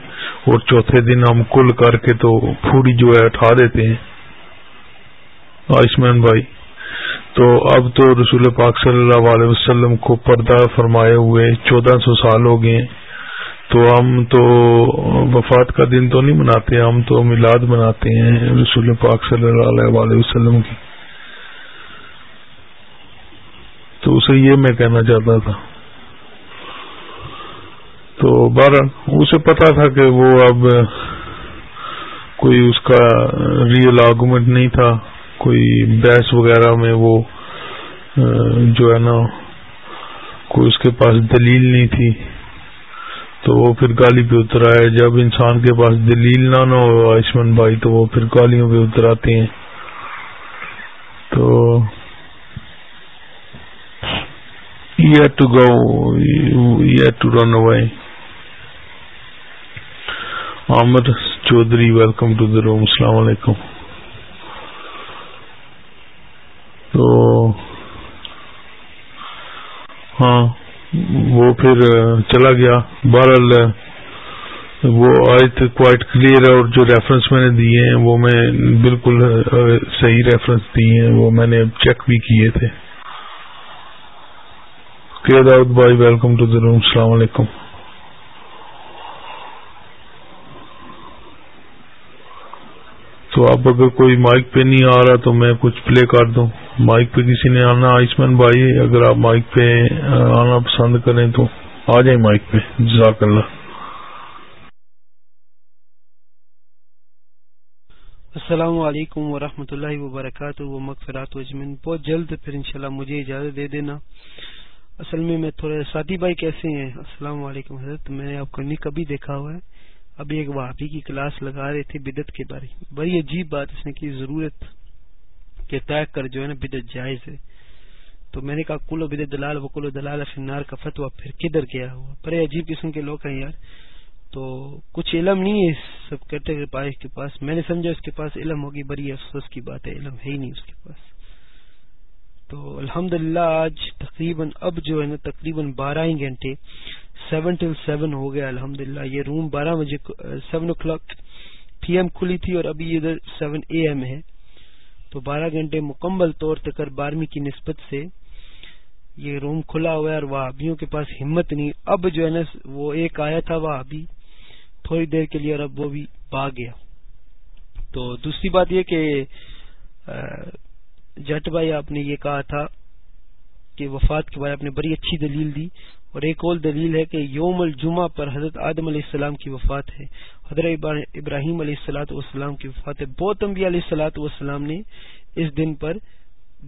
اور چوتھے دن ہم کل کر کے تو پھوڑی جو ہے اٹھا دیتے ہیں۔ آیوشمان بھائی۔ تو اب تو رسول پاک صلی اللہ علیہ وسلم کو پردہ فرمائے ہوئے چودہ سو سال ہو گئے تو ہم تو وفات کا دن تو نہیں مناتے، ہم تو میلاد مناتے ہیں رسول پاک صلی اللہ علیہ وسلم کی۔ تو اسے یہ میں کہنا چاہتا تھا۔ تو بارہ، اسے پتا تھا کہ وہ اب کوئی اس کا ریئل آرگومنٹ نہیں تھا۔ کوئی بحث وغیرہ میں وہ جو ہے نا، کوئی اس کے پاس دلیل نہیں تھی۔ تو وہ پھر گالی پہ اتر آئے جب انسان کے پاس دلیل نہ نہ ہو آیوشمان بھائی، تو وہ پھر گالیوں پہ اتر آتے ہیں۔ تو to go to run away Aamir Chaudhry welcome to the room السلام علیکم۔ تو ہاں وہ پھر چلا گیا۔ بہرحال، وہ آج کوائٹ کلیئر ہے اور جو ریفرنس میں نے دیے ہیں، وہ میں بالکل صحیح ریفرنس دیے ہیں۔ وہ میں نے چیک بھی کیے تھے۔ داؤد بھائی ویلکم ٹو دا روم السلام علیکم۔ تو اب اگر کوئی مائک پہ نہیں آ رہا تو میں کچھ پلے کر دوں۔ مائک پہ کسی نے آنا آیوشمان بھائی، اگر آپ مائک پہ آنا پسند کریں تو آ جائیں مائک پہ۔ جزاک اللہ۔ السلام علیکم ورحمۃ اللہ وبرکاتہ۔ و مغفرات اجمن بہت جلد پھر انشاءاللہ مجھے اجازت دے دینا۔ اصل میں میں تھوڑے ساتھی بھائی کیسے ہیں؟ السلام علیکم حضرت۔ میں نے آپ کو نہیں کبھی دیکھا ہوا ہے۔ ابھی ایک وہابی کی کلاس لگا رہے تھے بدت کے بارے بڑی عجیب بات اس نے کی، ضرورت کہ طے کر جو ہے نا بدت جائز ہے۔ تو میں نے کہا کلو بدت دلال وہ کلو دلال فنار کا فتوا پھر کدھر گیا ہوا؟ بڑے عجیب قسم کے لوگ ہیں یار۔ تو کچھ علم نہیں ہے، سب کہتے کے پاس، میں نے سمجھا اس کے پاس علم ہوگی، بڑی افسوس کی بات ہے، علم ہے ہی نہیں اس کے پاس۔ تو الحمد آج تقریباً، اب جو ہے نا تقریباً بارہ ہی گھنٹے، سیون ٹل سیون ہو گیا۔ الحمد یہ روم بارہ بجے seven o'clock P M کھلی تھی اور ابھی ادھر سیون اے ایم ہے۔ تو بارہ گھنٹے مکمل طور تک بارہویں کی نسبت سے یہ روم کھلا ہوا ہے اور وہابیوں کے پاس ہمت نہیں۔ اب جو ہے نا، وہ ایک آیا تھا وہ ابھی تھوڑی دیر کے لیے اور اب وہ بھی با گیا۔ تو دوسری بات یہ کہ جٹ بھائی آپ نے یہ کہا تھا کہ وفات کے بارے آپ نے بڑی اچھی دلیل دی۔ اور ایک اور دلیل ہے کہ یوم الجمعہ پر حضرت آدم علیہ السلام کی وفات ہے۔ حضرت ابراہیم علیہ السلاۃ والسلام کی وفات ہے۔ بہت انبیاء علیہ السلاۃ والسلام نے اس دن پر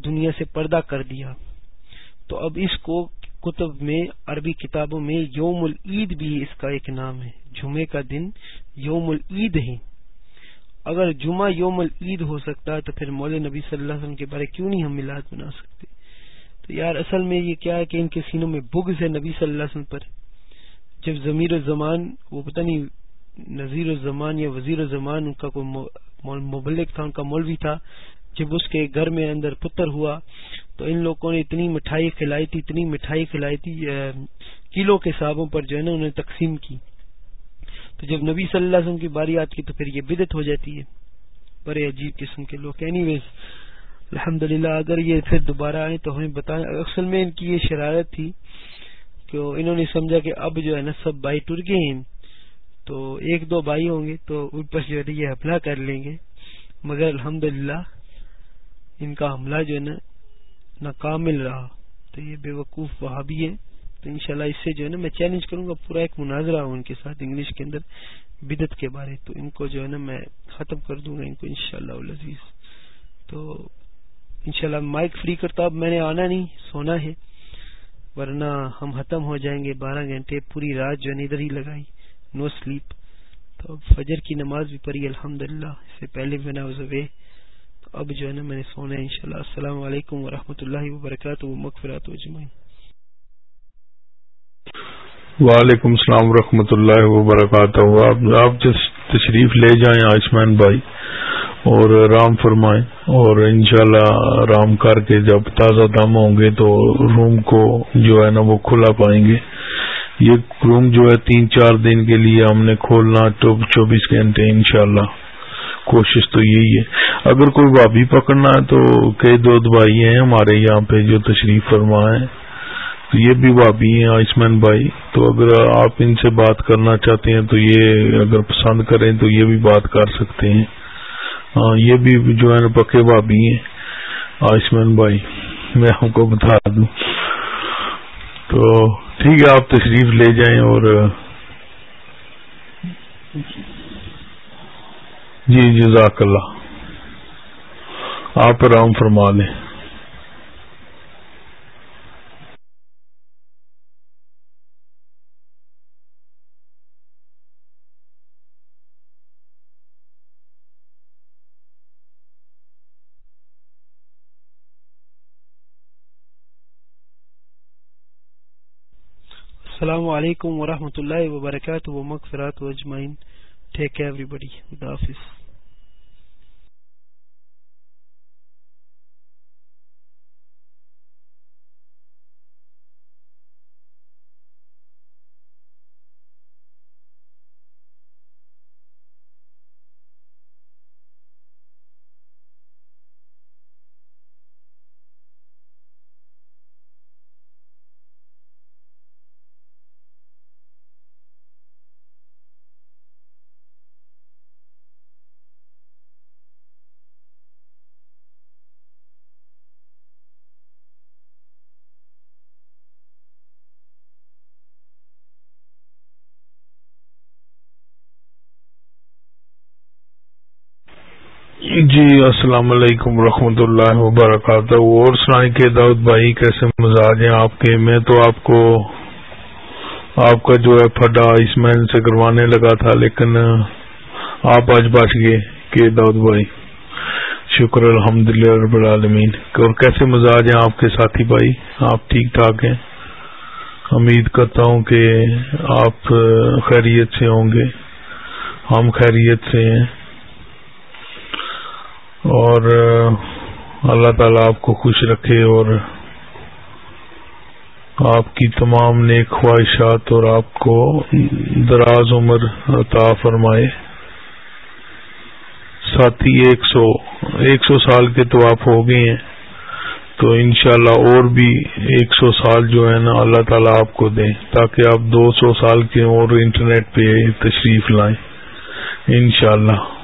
دنیا سے پردہ کر دیا۔ تو اب اس کو کتب میں، عربی کتابوں میں یوم العید بھی اس کا ایک نام ہے۔ جمعے کا دن یوم العید ہے۔ اگر جمعہ یوم العید ہو سکتا ہے تو پھر مول نبی صلی اللہ علیہ وسلم کے بارے کیوں نہیں ہم میلاد بنا سکتے؟ تو یار اصل میں یہ کیا ہے کہ ان کے سینوں میں بگز ہے نبی صلی اللہ علیہ وسلم پر۔ جب ضمیر الزمان، وہ پتہ نہیں نذیر الزمان یا وزیر الزمان، ان کا کوئی مبلک تھا، ان کا مولوی تھا، جب اس کے گھر میں اندر پتر ہوا، تو ان لوگوں نے اتنی مٹھائی کھلائی تھی، اتنی مٹھائی کھلائی تھی کلو کے حسابوں پر جو ہے نا انہوں نے تقسیم کی۔ تو جب نبی صلی اللہ علیہ وسلم کی باری آتی تو پھر یہ بدت ہو جاتی ہے۔ بڑے عجیب قسم کے لوگ۔ اینی ویز الحمد اگر یہ پھر دوبارہ آئے تو ہمیں بتائیں۔ اصل میں ان کی یہ شرارت تھی کہ انہوں نے سمجھا کہ اب جو ہے نا سب بھائی ٹر گئے ہیں۔ تو ایک دو بھائی ہوں گے تو ان پر جو ہے یہ حملہ کر لیں گے۔ مگر الحمد ان کا حملہ جو ہے نا ناکامل رہا۔ تو یہ بے وقوف وہاں بھی ہے تو انشاءاللہ اس سے جو ہے نا میں چیلنج کروں گا پورا ایک مناظرہ ہوں ان کے ساتھ انگلش کے اندر بدت کے بارے۔ تو ان کو جو ہے نا میں ختم کر دوں گا ان کو انشاءاللہ العزیز۔ تو انشاءاللہ مائک فری کرتا اب میں نے آنا نہیں، سونا ہے۔ ورنہ ہم ختم ہو جائیں گے، بارہ گھنٹے پوری رات جو ہے ادھر ہی لگائی نو سلیپ تو اب فجر کی نماز بھی پڑھی الحمد للہ اس سے پہلے بھی اوے تو اب جو ہے نا میں نے سونا ہے، انشاءاللہ۔ السلام علیکم ورحمۃ اللہ وبرکاتہ، مغفرات وجمعین وعلیکم السلام ورحمۃ اللہ وبرکاتہ۔ آپ تشریف لے جائیں آیوشمان بھائی اور رام فرمائیں اور انشاءاللہ رام کر کے جب تازہ دم ہوں گے تو روم کو جو ہے نا وہ کھلا پائیں گے۔ یہ روم جو ہے تین چار دن کے لیے ہم نے کھولنا چوبیس گھنٹے انشاءاللہ۔ کوشش تو یہی ہے۔ اگر کوئی بابی پکڑنا ہے تو کئی دو دوائی ہیں ہمارے یہاں پہ جو تشریف فرما ہے تو یہ بھی بابی ہیں، آیوشمان بھائی۔ تو اگر آپ ان سے بات کرنا چاہتے ہیں تو یہ اگر پسند کریں تو یہ بھی بات کر سکتے ہیں۔ ہاں، یہ بھی جو ہے نا پکے بھابھی ہیں، آیوشمان بھائی، میں ہم کو بتا دوں۔ تو ٹھیک ہے، آپ تشریف لے جائیں اور جی جزاک اللہ۔ آپ آرام فرما لیں۔ السلام علیکم ورحمۃ اللہ وبرکاتہ و مغفرات و اجمعین ٹیک ایوری بڈی خدا حافظ۔ السلام علیکم ورحمۃ اللہ وبرکاتہ۔ اور سنائیں کہ داؤد بھائی کیسے مزاج ہیں آپ کے؟ میں تو آپ کو آپ کا جو ہے پھڈا اس مین سے کروانے لگا تھا، لیکن آپ آج بچ گئے کہ داؤد بھائی۔ شکر الحمد للہ رب العالمین۔ اور کیسے مزاج ہیں آپ کے ساتھی بھائی؟ آپ ٹھیک ٹھاک ہیں؟ امید کرتا ہوں کہ آپ خیریت سے ہوں گے۔ ہم خیریت سے ہیں۔ اور اللہ تعالیٰ آپ کو خوش رکھے اور آپ کی تمام نیک خواہشات اور آپ کو دراز عمر عطا فرمائے۔ ساتھی، ایک سو ایک سو سال کے تو آپ ہو گئے ہیں، تو انشاءاللہ اور بھی ایک سو سال جو ہے نا، اللہ تعالیٰ آپ کو دیں، تاکہ آپ دو سو سال کے اور انٹرنیٹ پہ تشریف لائیں۔ انشاءاللہ۔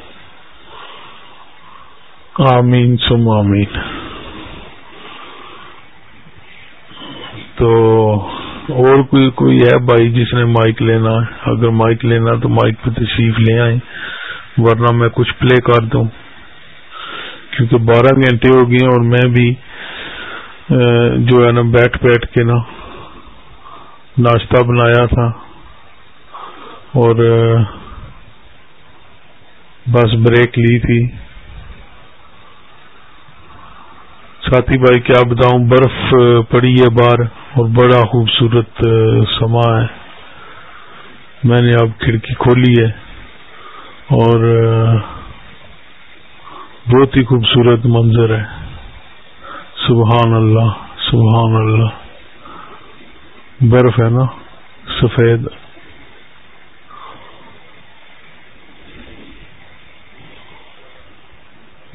آمین سم آمین۔ تو اور کوئی کوئی ہے بھائی جس نے مائک لینا؟ ہے اگر مائک لینا تو مائک پہ تشریف لے آئیں، ورنہ میں کچھ پلے کر دوں۔ کیونکہ بارہ گھنٹے ہو گئے اور میں بھی جو ہے نا، بیٹھ بیٹھ کے نا ناشتہ بنایا تھا۔ اور بس بریک لی تھی۔ ساتھی بھائی، کیا بتاؤں برف پڑی ہے باہر اور بڑا خوبصورت سما ہے۔ میں نے اب کھڑکی کھولی ہے اور بہت ہی خوبصورت منظر ہے۔ سبحان اللہ سبحان اللہ۔ برف ہے نا؟ سفید۔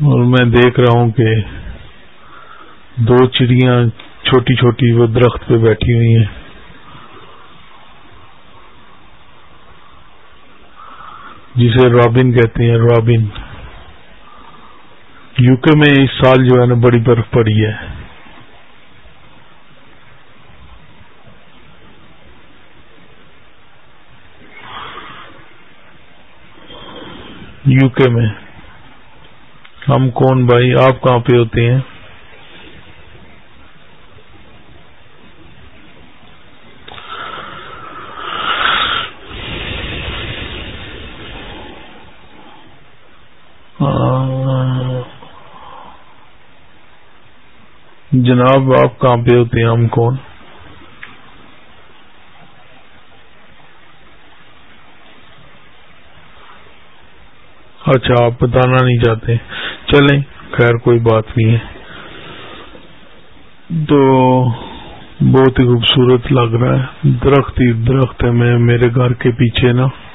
اور میں دیکھ رہا ہوں کہ دو چڑیاں چھوٹی چھوٹی وہ درخت پہ بیٹھی ہوئی ہیں۔ جسے رابن کہتے ہیں، رابن۔ یو کے میں اس سال جو ہے نا بڑی برف پڑی ہے۔ یو کے میں۔ ہم کون بھائی؟ آپ کہاں پہ ہوتے ہیں؟ جناب، آپ کہاں پہ ہوتے ہیں؟ ہم کون؟ اچھا آپ بتانا نہیں چاہتے۔ چلیں، خیر، کوئی بات نہیں ہے۔ تو بہت ہی خوبصورت لگ رہا ہے۔ درخت ہی درخت ہے، میں میرے گھر کے پیچھے نا۔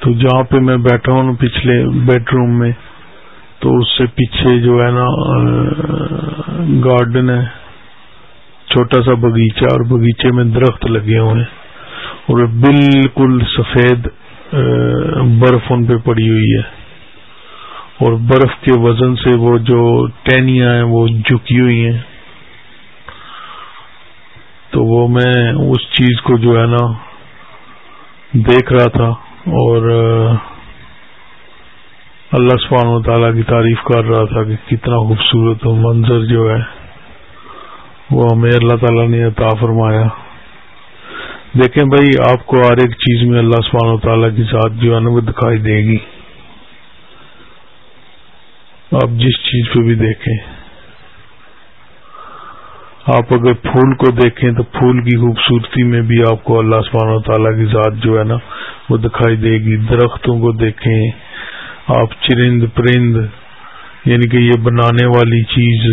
تو جہاں پہ میں بیٹھا ہوں پچھلے بیڈ روم میں، تو اس سے پیچھے جو ہے نا گارڈن ہے۔ چھوٹا سا باغیچہ اور باغیچے میں درخت لگے ہوئے ہیں۔ اور بالکل سفید برف ان پہ پڑی ہوئی ہے۔ اور برف کے وزن سے وہ جو ٹینیاں ہیں، وہ جھکی ہوئی ہیں۔ تو وہ میں اس چیز کو جو ہے نا، دیکھ رہا تھا۔ اور اللہ سبحانہ و تعالیٰ کی تعریف کر رہا تھا کہ کتنا خوبصورت منظر جو ہے، وہ ہمیں اللہ تعالیٰ نے عطا فرمایا۔ دیکھیں بھائی، آپ کو ہر ایک چیز میں اللہ سبحانہ و تعالیٰ کی ذات جو ہے نا، وہ دکھائی دے گی۔ آپ جس چیز پہ بھی دیکھیں۔ آپ اگر پھول کو دیکھیں تو پھول کی خوبصورتی میں بھی آپ کو اللہ سبحانہ و تعالیٰ کی ذات جو ہے نا وہ دکھائی دے گی۔ درختوں کو دیکھیں، آپ چرند پرند یعنی کہ یہ بنانے والی چیز،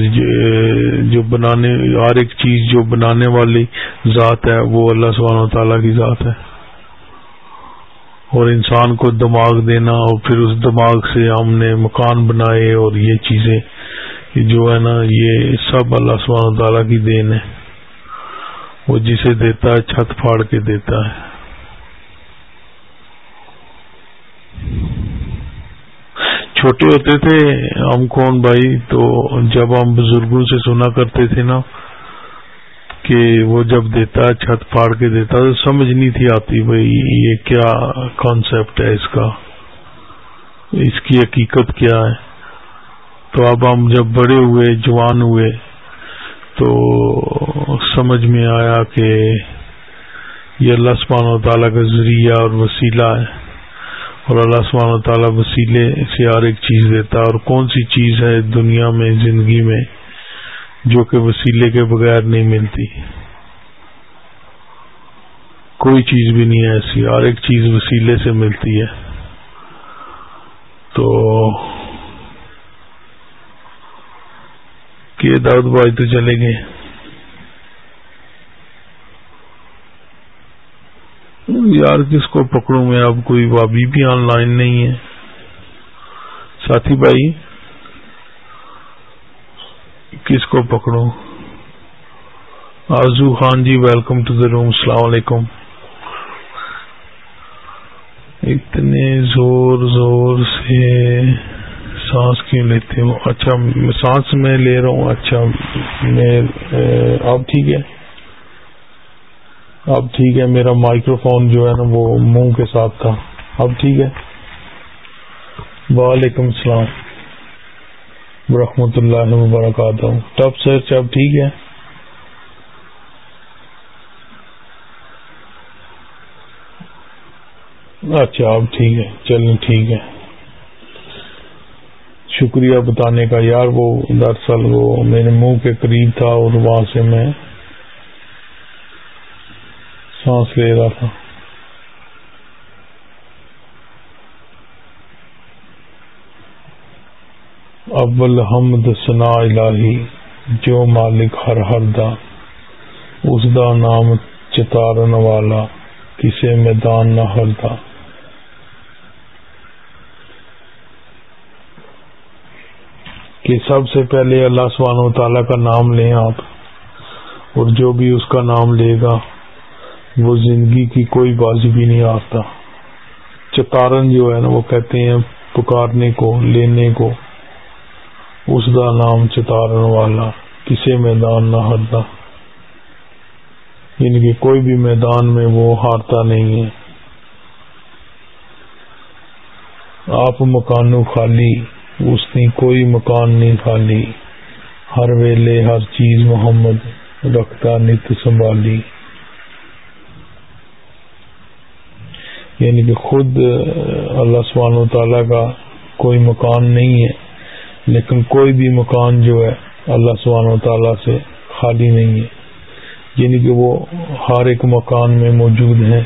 جو بنانے، ہر ایک چیز جو بنانے والی ذات ہے، وہ اللہ سبحانہ و تعالیٰ کی ذات ہے۔ اور انسان کو دماغ دینا اور پھر اس دماغ سے ہم نے مکان بنائے اور یہ چیزیں جو ہے نا یہ سب اللہ سبحانہ تعالیٰ کی دین ہے، وہ جسے دیتا ہے، چھت پھاڑ کے دیتا ہے۔ چھوٹے ہوتے تھے ہم کون بھائی؟ تو جب ہم بزرگوں سے سنا کرتے تھے نا کہ وہ جب دیتا چھت پھاڑ کے دیتا تو سمجھ نہیں تھی آتی بھائی یہ کیا کانسیپٹ ہے اس کا، اس کی حقیقت کیا ہے۔ تو اب ہم جب بڑے ہوئے، جوان ہوئے، تو سمجھ میں آیا کہ یہ اللہ سبحانہ و تعالیٰ کا ذریعہ اور وسیلہ ہے۔ اور اللہ سبحانہ و تعالیٰ وسیلے سے ہر ایک چیز دیتا ہے۔ اور کون سی چیز ہے دنیا میں، زندگی میں، جو کہ وسیلے کے بغیر نہیں ملتی؟ کوئی چیز بھی نہیں ہے ایسی۔ ہر ایک چیز وسیلے سے ملتی ہے۔ تو کہ داؤد بھائی تو چلے گئے۔ یار کس کو پکڑوں میں؟ اب کوئی وابی بھی آن لائن نہیں ہے۔ ساتھی بھائی، کس کو پکڑوں؟ Aazu Khan ji welcome to the room السلام علیکم۔ اتنے زور زور سے سانس کیوں لیتے ہو؟ اچھا سانس میں لے رہا ہوں اچھا میں اب ٹھیک ہے۔ اب ٹھیک ہے، میرا مائکرو فون جو ہے نا، وہ منہ کے ساتھ تھا۔ اب ٹھیک ہے۔ وعلیکم السلام۔ ورحمۃ اللہ وبرکاتہ۔ ٹپ سرچ اب ٹھیک ہے۔ اچھا اب ٹھیک ہے۔ چلیں ٹھیک ہے۔ شکریہ بتانے کا یار، وہ دراصل وہ میرے منہ کے قریب تھا اور وہاں سے میں سانس لے رہا تھا۔ اول حمد سنا الہی، جو مالک ہر ہر دا، اس دا نام چتارن والا، کسے میدان نہ ہر کہ سب سے پہلے اللہ سبحانہ و تعالیٰ کا نام لیں آپ اور جو بھی اس کا نام لے گا، وہ زندگی کی کوئی بازی بھی نہیں آتا۔ چتارن جو ہے نا، وہ کہتے ہیں پکارنے کو، لینے کو۔ اس کا نام چتارن والا کسی میدان نہ ہرتا یعنی کہ کوئی بھی میدان میں وہ ہارتا نہیں ہے۔ آپ مکانو خالی اس نے کوئی مکان نہیں خالی۔ ہر ویلے ہر چیز محمد رکھتا نت سنبھالی۔ یعنی کہ خود اللہ سبحانہ و تعالیٰ کا کوئی مکان نہیں ہے، لیکن کوئی بھی مکان جو ہے اللہ سبحانہ و تعالیٰ سے خالی نہیں ہے۔ یعنی کہ وہ ہر ایک مکان میں موجود ہیں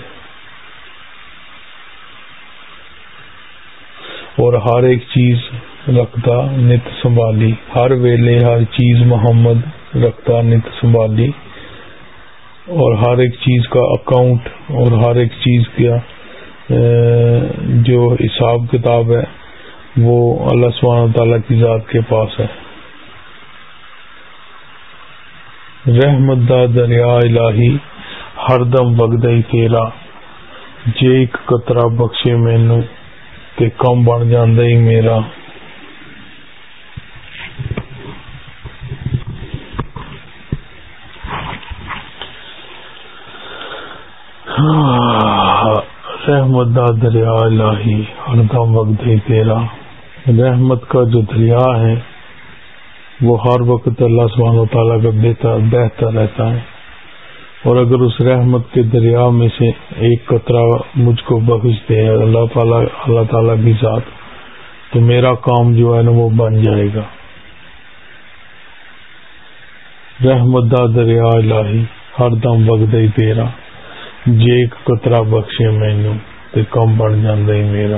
اور ہر ایک چیز رکھتا نت سنبھالی ہر ویلے ہر چیز محمد رکھتا نت سنبھالی اور ہر ایک چیز کا اکاؤنٹ اور ہر ایک چیز کا جو حساب کتاب ہے وہ اللہ سبحانہ تعالیٰ کی ذات کے پاس ہے رحمت دا دریا الہی ہر دم وگد تیرا جے ایک قطرہ بخشے مینو تے کم بن جاندہ میرا رحمت دریا الہی ہر دم وقت تیرا۔ رحمت کا جو دریا ہے، وہ ہر وقت اللہ سبحانہ و تعالیٰ کا بہتر بہتا رہتا ہے۔ اور اگر اس رحمت کے دریا میں سے ایک قطرہ مجھ کو بخش دے، اللہ تعالیٰ اللہ تعالیٰ کی ذات، تو میرا کام جو ہے نا وہ بن جائے گا۔ رحمت دا دریا الہی، ہر دم وقت تیرا۔ جے قطرہ بخشے مینو تے کم بن جاندے میرا۔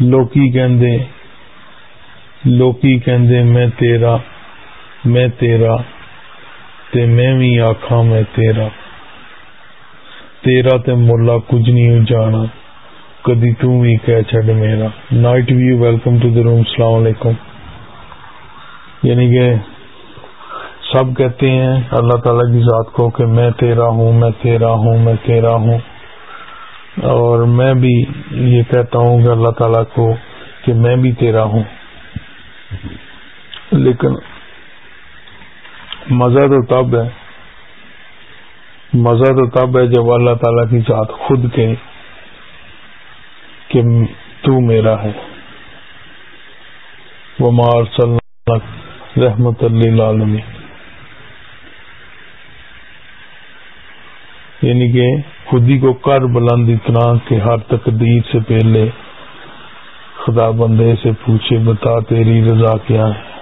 لوکی کہندے لوکی کہندے، میں تیرا میں تیرا، تے میں بھی آکھاں میں تیرا۔ تیرا تے مولا کچھ نہیں جانا کدی تو بھی کہہ چھڑ میرا۔ Night view, welcome to the room, السلام علیکم۔ یعنی کہ سب کہتے ہیں، اللہ تعالیٰ کی ذات کو کہ میں تیرا ہوں، میں تیرا ہوں، میں تیرا ہوں۔ اور میں بھی یہ کہتا ہوں کہ اللہ تعالیٰ کو کہ میں بھی تیرا ہوں۔ لیکن مزہ تو تب ہے۔ مزہ تو تب ہے جب اللہ تعالیٰ کی ذات خود کے کہ تو میرا ہے۔ ومار رحمت اللہ یعنی کہ خودی کو کر بلند اتنا کہ ہر تقدیر سے پہلے خدا بندے سے پوچھے، بتا تیری رضا کیا ہے؟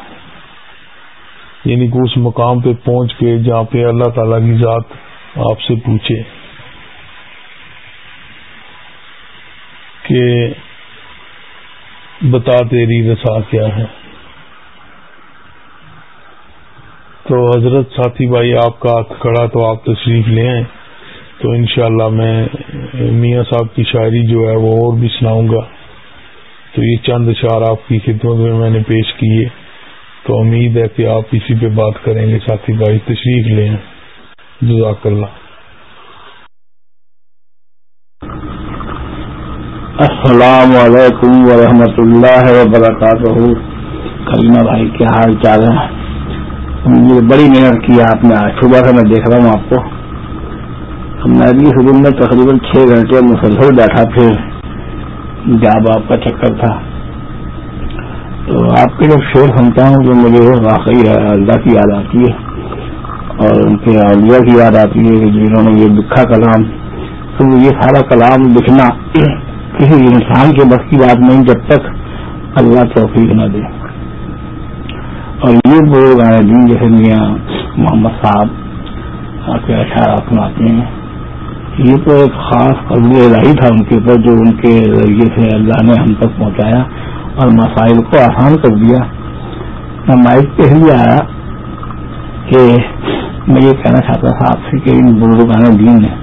یعنی کہ اس مقام پہ پہنچ کے جہاں پہ اللہ تعالی کی ذات آپ سے پوچھے کہ بتا تیری رسا کیا ہے؟ تو حضرت ساتھی بھائی، آپ کا ہاتھ کھڑا تو آپ تشریف لے آئیں۔ تو انشاءاللہ میں میاں صاحب کی شاعری جو ہے وہ اور بھی سناؤں گا۔ تو یہ چند اشار آپ کی خدمت میں میں نے پیش کیے۔ تو امید ہے کہ آپ اسی پہ بات کریں گے۔ ساتھی بھائی، تشریف لیں۔ جزاک اللہ السلام علیکم ورحمۃ اللہ وبرکاتہ۔ کریمہ بھائی، کیا حال چال ہے بڑی محنت کی آپ نے۔ آج صبح سے میں دیکھ رہا ہوں آپ کو۔ میں بھی حدود میں تقریباً چھ گھنٹے مسلسل بیٹھا، پھر جاب آپ کا چکر تھا۔ تو آپ کے جب شور سنتا ہوں جو مجھے واقعی ہے اللہ کی یاد آتی ہے اور ان کے اولیاء کی یاد آتی ہے جنہوں نے یہ لکھا کلام۔ تو یہ سارا کلام لکھنا کسی انسان کے بس کی بات نہیں، جب تک اللہ توفیق نہ دے۔ اور یہ بزرگ آئے دین جیسے میاں محمد صاحب آپ کے اشارات سناتے ہیں۔ یہ تو ایک خاص قبل الہی تھا ان کے اوپر جو ان کے ذریعے سے اللہ نے ہم تک پہنچایا اور مسائل کو آسان کر دیا۔ میں مائک پہ ہی آیا کہ میں یہ کہنا چاہتا تھا آپ سے کہ ان بزرگان دین نے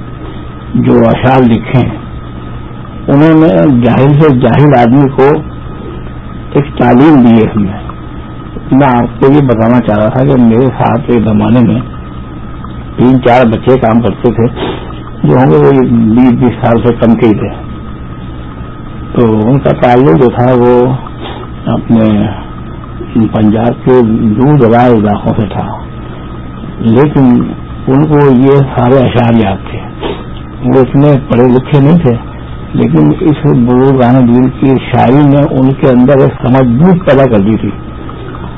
جو اشعار لکھے ہیں، انہوں نے جاہل سے جاہل آدمی کو ایک تعلیم دی ہے ہمیں۔ میں آپ کو یہ بتانا چاہ رہا تھا کہ میرے ساتھ ایک زمانے میں تین چار بچے کام کرتے تھے۔ جو ہوں گے وہ بیس بیس سال سے کم کے ہی تھے۔ تو ان کا تعلق جو تھا وہ اپنے پنجاب کے دور دراز علاقوں سے تھا۔ لیکن ان کو یہ سارے اشعار یاد تھے۔ وہ اتنے پڑھے لکھے نہیں تھے، لیکن اس بزرگان دین کی شاعری نے ان کے اندر ایک سمجھ بوجھ پیدا کر دی تھی۔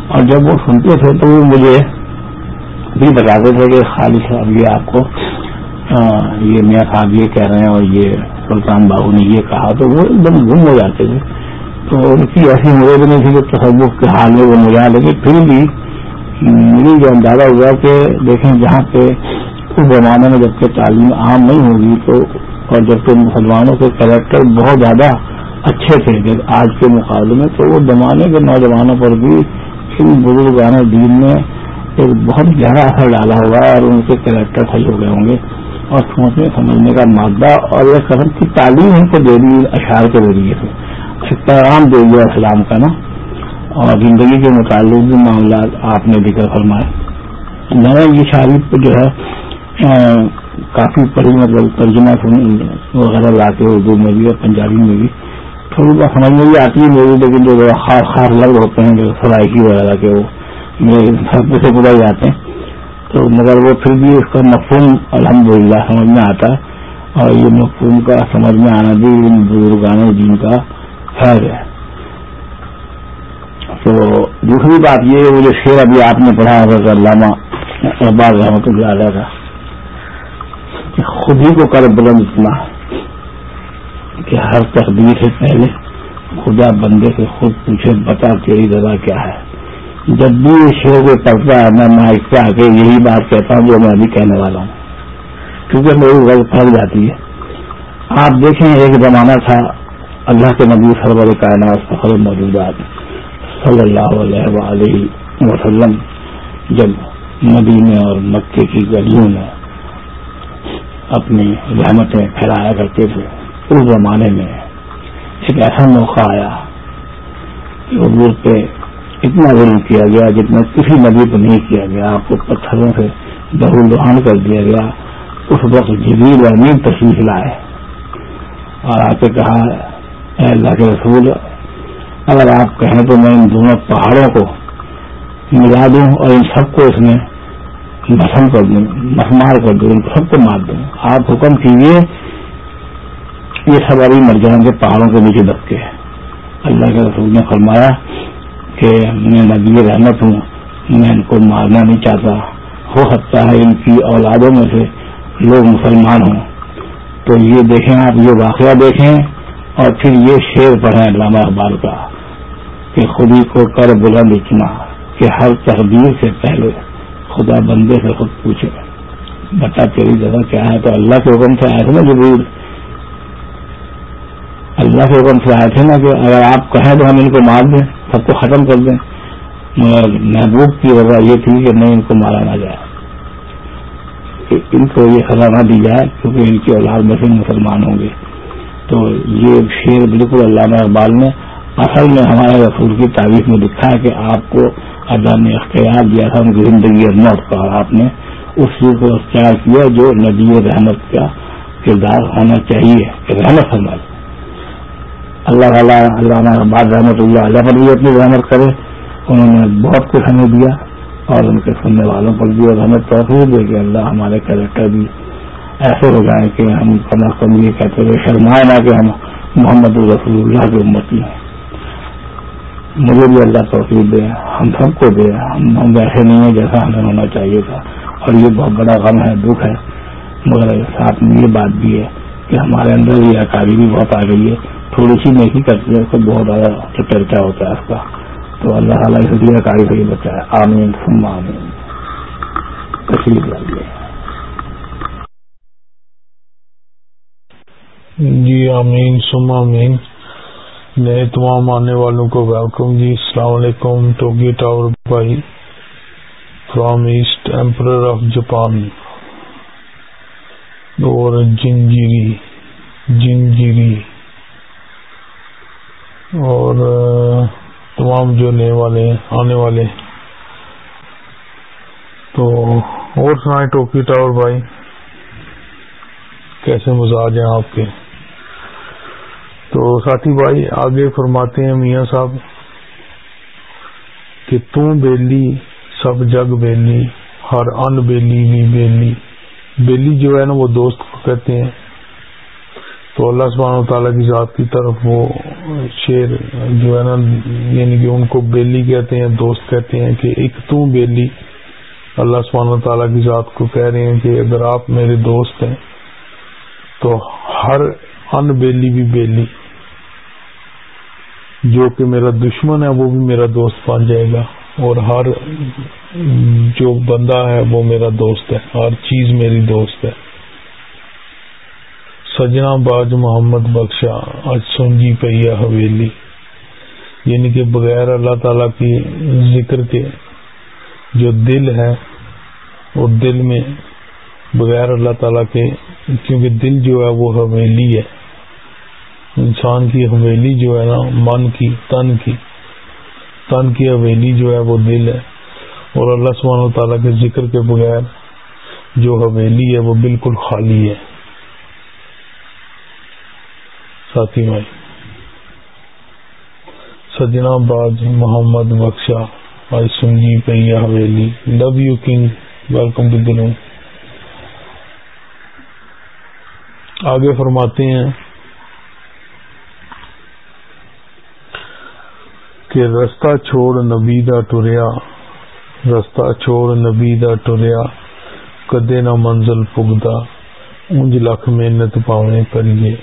اور جب وہ سنتے تھے تو وہ مجھے بھی بتاتے تھے کہ خالد صاحب یہ آپ کو ہاں، یہ میاں صاحب یہ کہہ رہے ہیں اور یہ سلطان بابو نے یہ کہا، تو وہ ایک دم گم ہو جاتے تھے تو ان کی ایسی مجھے بھی نہیں تھی کہ تصوف کے حال میں وہ مجھا لیکن پھر بھی مجھے جو اندازہ ہوا کہ دیکھیں جہاں پہ اس زمانے میں جبکہ تعلیم عام نہیں ہوگی، تو اور جبکہ مسلمانوں کے کریکٹر بہت زیادہ اچھے تھے آج کے مقابلے میں، تو وہ زمانے کے نوجوانوں پر بھی ان بزرگان دین نے ایک بہت گہرا اثر ڈالا ہوا ہے اور ان کے کریکٹر صحیح ہو گئے ہوں گے۔ اور سوچنے سمجھنے کا مادہ اور ایک قسم کی تعلیم ان کو دے دی اشعار کے ذریعے سے پیغام دے دیا اسلام کا نا۔ اور زندگی کے متعلق بھی معاملات آپ نے ذکر فرمائے۔ میں نے یہ شاعری جو ہے کافی پڑھی مطلب ترجمہ وغیرہ لاتے اردو میں بھی اور پنجابی میں بھی۔ تھوڑی بہت سمجھ میں بھی آتی ہے میری، لیکن جو خاص خاص لفظ ہوتے ہیں، جو سرائکی وغیرہ کے وہ میرے سب سے بلا جاتے ہیں تو مگر وہ پھر بھی اس کا مفہوم الحمد للہ سمجھ میں آتا ہے اور یہ مفہوم کا سمجھ میں آنا بھی ان بزرگان جن کا خیر ہے۔ تو دوسری بات یہ وہ جو شعر ابھی آپ نے پڑھا حضرت علامہ اقبال رحمۃ اللہ علیہ کا، کہ خود ہی کو کر بلند اتنا کہ ہر تقدیر سے پہلے خدا بندے سے خود پوچھے، بتا تیری رضا کیا ہے؟ جب بھی یہ شعر کو پڑھتا ہے، میں مائک پہ آ کے یہی بات کہتا ہوں جو میں ابھی کہنے والا ہوں۔ کیونکہ میری غلط پھیل جاتی ہے۔ آپ دیکھیں، ایک زمانہ تھا، اللہ کے نبی سرور کائنات فخر موجودات صلی اللہ علیہ وآلہ وسلم جب مدینے اور مکے کی گلیوں میں اپنی رحمتیں پھیلایا کرتے تھے، اس زمانے میں ایک ایسا موقع آیا کہ اردو پہ اتنا ظلم کیا گیا جتنا کسی نبی پہ نہیں کیا گیا، آپ کو پتھروں سے دہان کر دیا گیا۔ اس وقت جدید امین تشریف لائے۔ اور آپ نے کہا، اے اللہ کے رسول، اگر آپ کہیں تو میں ان دونوں پہاڑوں کو ملا دوں اور ان سب کو اس میں بسم کر دوں، مسمار کر دوں، ان سب کو مار دوں۔ آپ حکم کیجیے یہ سب ابھی مر جائیں گے پہاڑوں کے نیچے دب کے۔ اللہ کے رسول نے فرمایا کہ میں نبی رحمت ہوں، میں ان کو مارنا نہیں چاہتا۔ ہو سکتا ہے ان کی اولادوں میں سے لوگ مسلمان ہوں۔ تو یہ دیکھیں آپ، یہ واقعہ دیکھیں اور پھر یہ شعر پڑھیں علامہ اقبال کا کہ خودی کو کر بلند اتنا کہ ہر تقدیر سے پہلے خدا بندے سے خود پوچھے۔ بتا تیری جگہ کیا ہے؟ تو اللہ کے حکم سے آئے تھے نا ضرور اللہ کے حکم سے آئے تھے نا کہ اگر آپ کہیں تو ہم ان کو مار دیں۔ سب کو ختم کر دیں۔ مگر محبوب کی وجہ یہ تھی کہ نہیں ان کو مارا نہ جائے۔ ان کو یہ سزا نہ دی جائے کیونکہ ان کی اولاد میں سے مسلمان ہوں گے۔ تو یہ شعر بالکل علامہ اقبال نے اصل میں ہمارے رسول کی تعریف میں لکھا ہے کہ آپ کو اللہ نے اختیار دیا تھا، ان کی زندگی موت کا۔ اور آپ نے اس چیز کو اختیار کیا جو نبی رحمت کا کردار ہونا چاہیے۔ رحمت سمجھ اللہ تعالیٰ، علامہ اقبال رحمت اللہ علیہ پر بھی اپنی رحمت کرے۔ انہوں نے بہت کچھ ہمیں دیا اور ان کے سننے والوں پر بھی اور ہمیں توفیق دے کہ اللہ ہمارے کریکٹر بھی ایسے ہو جائیں کہ ہم کم از کم یہ کہتے ہوئے شرمائے نہ کہ ہم محمد الرسول اللہ کی امتی ہیں۔ مجھے بھی اللہ توفیق دے، ہم سب کو دے۔ ہم ہم ویسے نہیں ہیں جیسا ہمیں ہونا چاہیے تھا۔ اور یہ بہت بڑا غم ہے، دکھ ہے۔ مگر ساتھ میں یہ بات بھی ہے کہ ہمارے اندر یہ اکاری بھی بہت آ گئی ہے۔ تھوڑی سی نہیں کرتی ہے اس کو بہت زیادہ چرچا ہوتا ہے اس کا۔ تو اللہ تعالیٰ اس لیے کاری سے بچا ہے آمین سم آمین۔ تشریف لائیے۔ جی آمین سم آمین۔ نئے تمام آنے والوں کو ویلکم جی السلام علیکم ٹوکی ٹاور بھائی from east emperor of Japan اور جنجیری جنجیری۔ اور تمام جو نئے والے، آنے والے۔ تو اور سنائے ٹوکی ٹاور بھائی، کیسے مزاج ہیں آپ کے؟ تو ساتھی بھائی، آگے فرماتے ہیں میاں صاحب کہ تم بیلی، سب جگ بیلی، ہر ان بیلی بھی بیلی۔ بیلی جو ہے نا، وہ دوست کو کہتے ہیں۔ تو اللہ سبحانہ و تعالیٰ کی ذات کی طرف وہ شیر جو ہے نا یعنی کہ ان کو بیلی کہتے ہیں، دوست کہتے ہیں کہ ایک تو بیلی اللہ سبحانہ و تعالیٰ کی ذات کو کہہ رہے ہیں کہ اگر آپ میرے دوست ہیں تو ہر ان بیلی بھی بیلی، جو کہ میرا دشمن ہے وہ بھی میرا دوست بن جائے گا، اور ہر جو بندہ ہے وہ میرا دوست ہے، ہر چیز میری دوست ہے۔ سجنا باج محمد بخشا اج سنجی پہیا حویلی۔ یعنی کہ بغیر اللہ تعالی کی ذکر کے جو دل ہے، وہ دل میں بغیر اللہ تعالی کے، کیونکہ دل جو ہے وہ حویلی ہے۔ انسان کی حویلی جو ہے نا، من کی، تن کی۔ تن کی حویلی جو ہے وہ دل ہے۔ اور اللہ سبحانہ و تعالیٰ کے ذکر کے بغیر جو حویلی ہے وہ بالکل خالی ہے۔ ساتھی بھائی سجنا باز محمد بخشا آئی سنجی پہیا حویلی love you king welcome to دلوں آگے فرماتے ہیں کہ رستہ چھوڑ نبی دا ٹریا، رستہ چھوڑ نبی دا ٹریا، کدے نہ منزل پگدا، اونج لکھ محنت پاونے کریے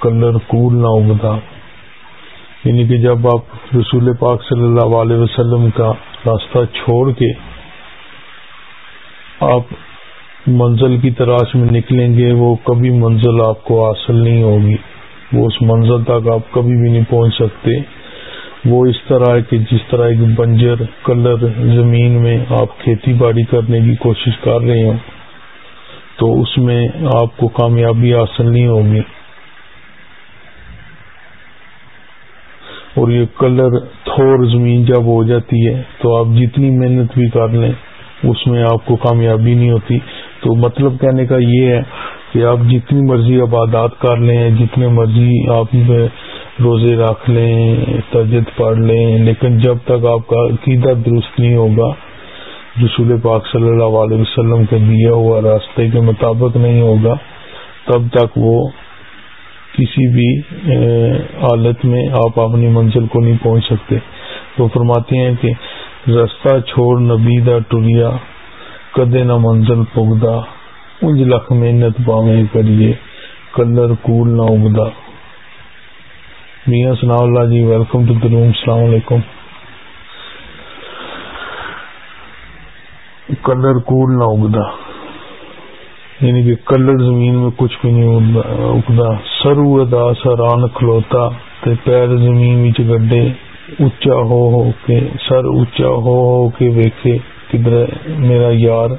کلر کول نہ اگتا یعنی کہ جب آپ رسول پاک صلی اللہ علیہ وسلم کا راستہ چھوڑ کے آپ منزل کی تلاش میں نکلیں گے، وہ کبھی منزل آپ کو حاصل نہیں ہوگی۔ وہ اس منزل تک آپ کبھی بھی نہیں پہنچ سکتے۔ وہ اس طرح ہے کہ جس طرح ایک بنجر کلر زمین میں آپ کھیتی باڑی کرنے کی کوشش کر رہے ہوں، تو اس میں آپ کو کامیابی حاصل نہیں ہوگی۔ اور یہ کلر تھور زمین جب ہو جاتی ہے تو آپ جتنی محنت بھی کر لیں، اس میں آپ کو کامیابی نہیں ہوتی۔ تو مطلب کہنے کا یہ ہے کہ آپ جتنی مرضی عبادات کر لیں، جتنے مرضی آپ روزے رکھ لیں تجد پڑھ لیں، لیکن جب تک آپ کا عقیدہ درست نہیں ہوگا، رسول پاک صلی اللہ علیہ وسلم کے دیا ہوا راستے کے مطابق نہیں ہوگا، تب تک وہ کسی بھی حالت میں آپ اپنی منزل کو نہیں پہنچ سکتے۔ تو فرماتے ہیں کہ رستہ چھوڑ نبی دا ٹریا، کدے نہ منزل پگدا انج لکھ محنت پاویں کریے، کلر کول نہ اگدا میاں سنا اللہ جی ویلکم ٹو دا روم، السلام علیکم۔ کلر کول نہ اگدا یعنی کہ کلر زمین میں کچھ بھی نہیں اگدا سر ادا سران کھلوتا، تے پیر زمین وچ گڈے اچا ہو ہو کے، سر اچا ہو ہو کے ویکھے کدھر میرا یار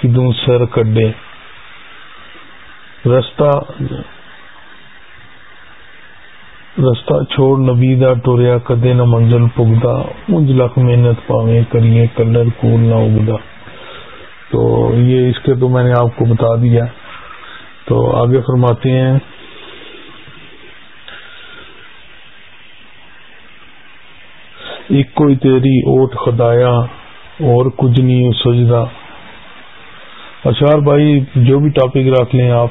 کدوں سر کڈے رستہ رستہ چھوڑ نبی دا ٹوریا کدے نہ منزل پگدا انج لکھ محنت پاویں کریے، کلر کول نہ اگدا تو یہ اس کے تو میں نے آپ کو بتا دیا۔ تو آگے فرماتے ہیں۔ ایک کوئی تیری اوٹ خدایا اور کچھ نہیں سجدہ۔ اشار بھائی، جو بھی ٹاپک رکھ لیں آپ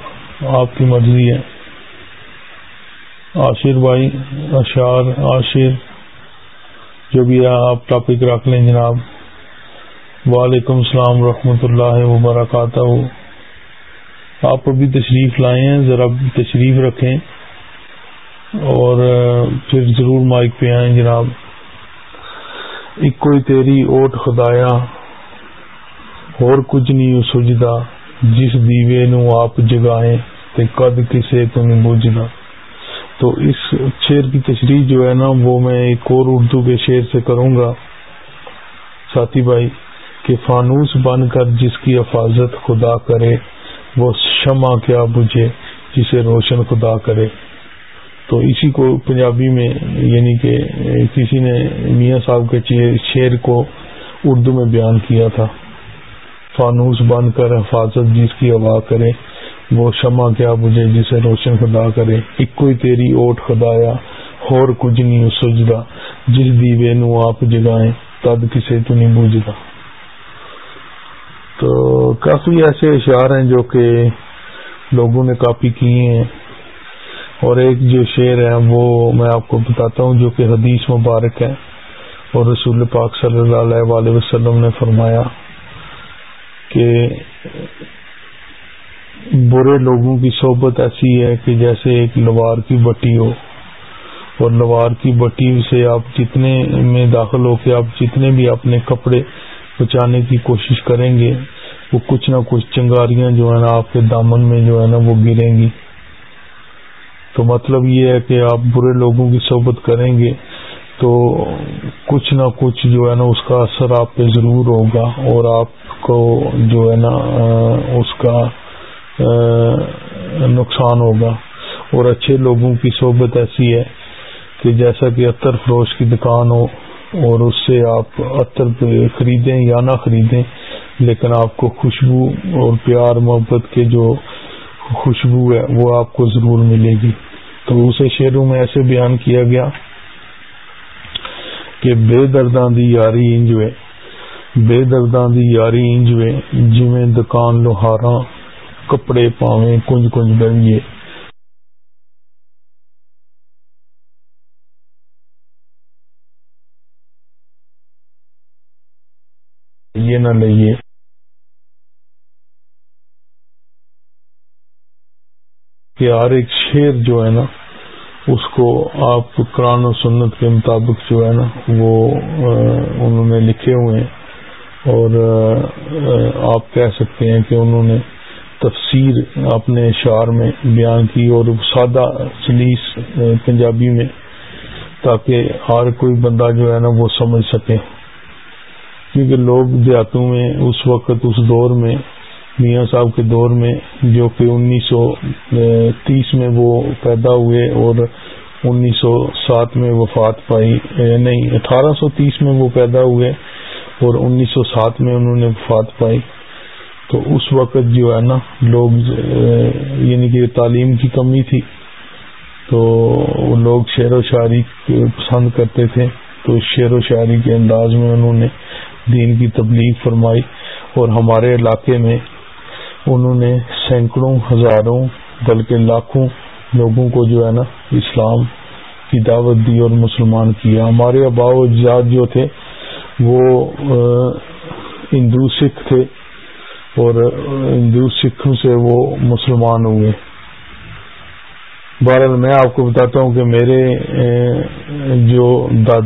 آپ کی مرضی ہے۔ آشر بھائی اشار آشر جو بھی آپ ٹاپک رکھ لیں جناب۔ وعلیکم السلام ورحمۃ اللہ وبرکاتہ۔ آپ ابھی تشریف لائے ہیں، ذرا تشریف رکھیں۔ اور پھر ضرور مائک پہ آئیں جناب۔ ایک کوئی تیری اوٹ خدایا، اور کچھ نہیں سجدا جس دیوے نو آپ جگائیں تے قد کسے تو نہیں تو اس شعر کی تشریح جو ہے نا، وہ میں ایک اور اردو کے شعر سے کروں گا۔ ساتھی بھائی کہ فانوس بن کر جس کی حفاظت خدا کرے، وہ شمع کیا بجھے جسے روشن خدا کرے۔ تو اسی کو پنجابی میں یعنی کہ کسی نے میاں صاحب کے شعر کو اردو میں بیان کیا تھا۔ فانوس بن کر حفاظت جس کی ہوا کرے، وہ شمع کیا بجھے جسے روشن خدا کرے۔ ایک کوئی تیری اوٹ خدایا اور کچھ نہیں سجدا جس دیوے نو آپ جگائیں، تد کسے تو نہیں بجھتا۔ تو کافی ایسے اشعار ہیں جو کہ لوگوں نے کاپی کیے ہیں۔ اور ایک جو شعر ہے وہ میں آپ کو بتاتا ہوں جو کہ حدیث مبارک ہے۔ اور رسول پاک صلی اللہ علیہ وسلم نے فرمایا کہ برے لوگوں کی صحبت ایسی ہے کہ جیسے ایک لوار کی بٹی ہو۔ اور لوار کی بٹی سے آپ جتنے میں داخل ہو کے آپ جتنے بھی اپنے کپڑے بچانے کی کوشش کریں گے، وہ کچھ نہ کچھ چنگاریاں جو ہے نا آپ کے دامن میں جو ہے نا وہ گریں گی۔ تو مطلب یہ ہے کہ آپ برے لوگوں کی صحبت کریں گے تو کچھ نہ کچھ جو ہے نا اس کا اثر آپ پہ ضرور ہوگا اور آپ کو جو ہے نا اس کا نقصان ہوگا۔ اور اچھے لوگوں کی صحبت ایسی ہے کہ جیسا کہ عطر فروش کی دکان ہو اور اس سے آپ عطر خریدیں یا نہ خریدیں، لیکن آپ کو خوشبو اور پیار محبت کے جو خوشبو ہے، وہ آپ کو ضرور ملے گی۔ تو اسے شعروں میں ایسے بیان کیا گیا کہ بے درداں دی یاری انجوے بے درداں دی یاری انجوے جویں دکان لوہاراں، کپڑے پاویں کنج کنج بہیے یہ نہ لئیے کہ ہر ایک شیر جو ہے نا، اس کو آپ قرآن و سنت کے مطابق جو ہے نا، وہ انہوں نے لکھے ہوئے ہیں۔ اور آپ کہہ سکتے ہیں کہ انہوں نے تفسیر اپنے اشعار میں بیان کی اور سادہ سلیس پنجابی میں، تاکہ ہر کوئی بندہ جو ہے نا، وہ سمجھ سکے۔ کیونکہ لوگ دیہاتوں میں اس وقت، اس دور میں، میاں صاحب کے دور میں، جو کہ انیس سو تیس میں وہ پیدا ہوئے اور انیس سو سات میں وفات پائی نہیں، اٹھارہ سو تیس میں وہ پیدا ہوئے اور انیس سو سات میں انہوں نے وفات پائی۔ تو اس وقت جو ہے نا، لوگ یعنی کہ تعلیم کی کمی تھی۔ تو لوگ شعر و شاعری پسند کرتے تھے۔ تو شعر و شاعری کے انداز میں انہوں نے دین کی تبلیغ فرمائی اور ہمارے علاقے میں انہوں نے سینکڑوں، ہزاروں، بلکہ لاکھوں لوگوں کو جو ہے نا اسلام کی دعوت دی اور مسلمان کیا۔ ہمارے ابا و اجداد جو تھے، وہ ہندو، سکھ تھے اور ہندو، سکھوں سے وہ مسلمان ہوئے۔ بہرحال میں آپ کو بتاتا ہوں کہ میرے جو دادا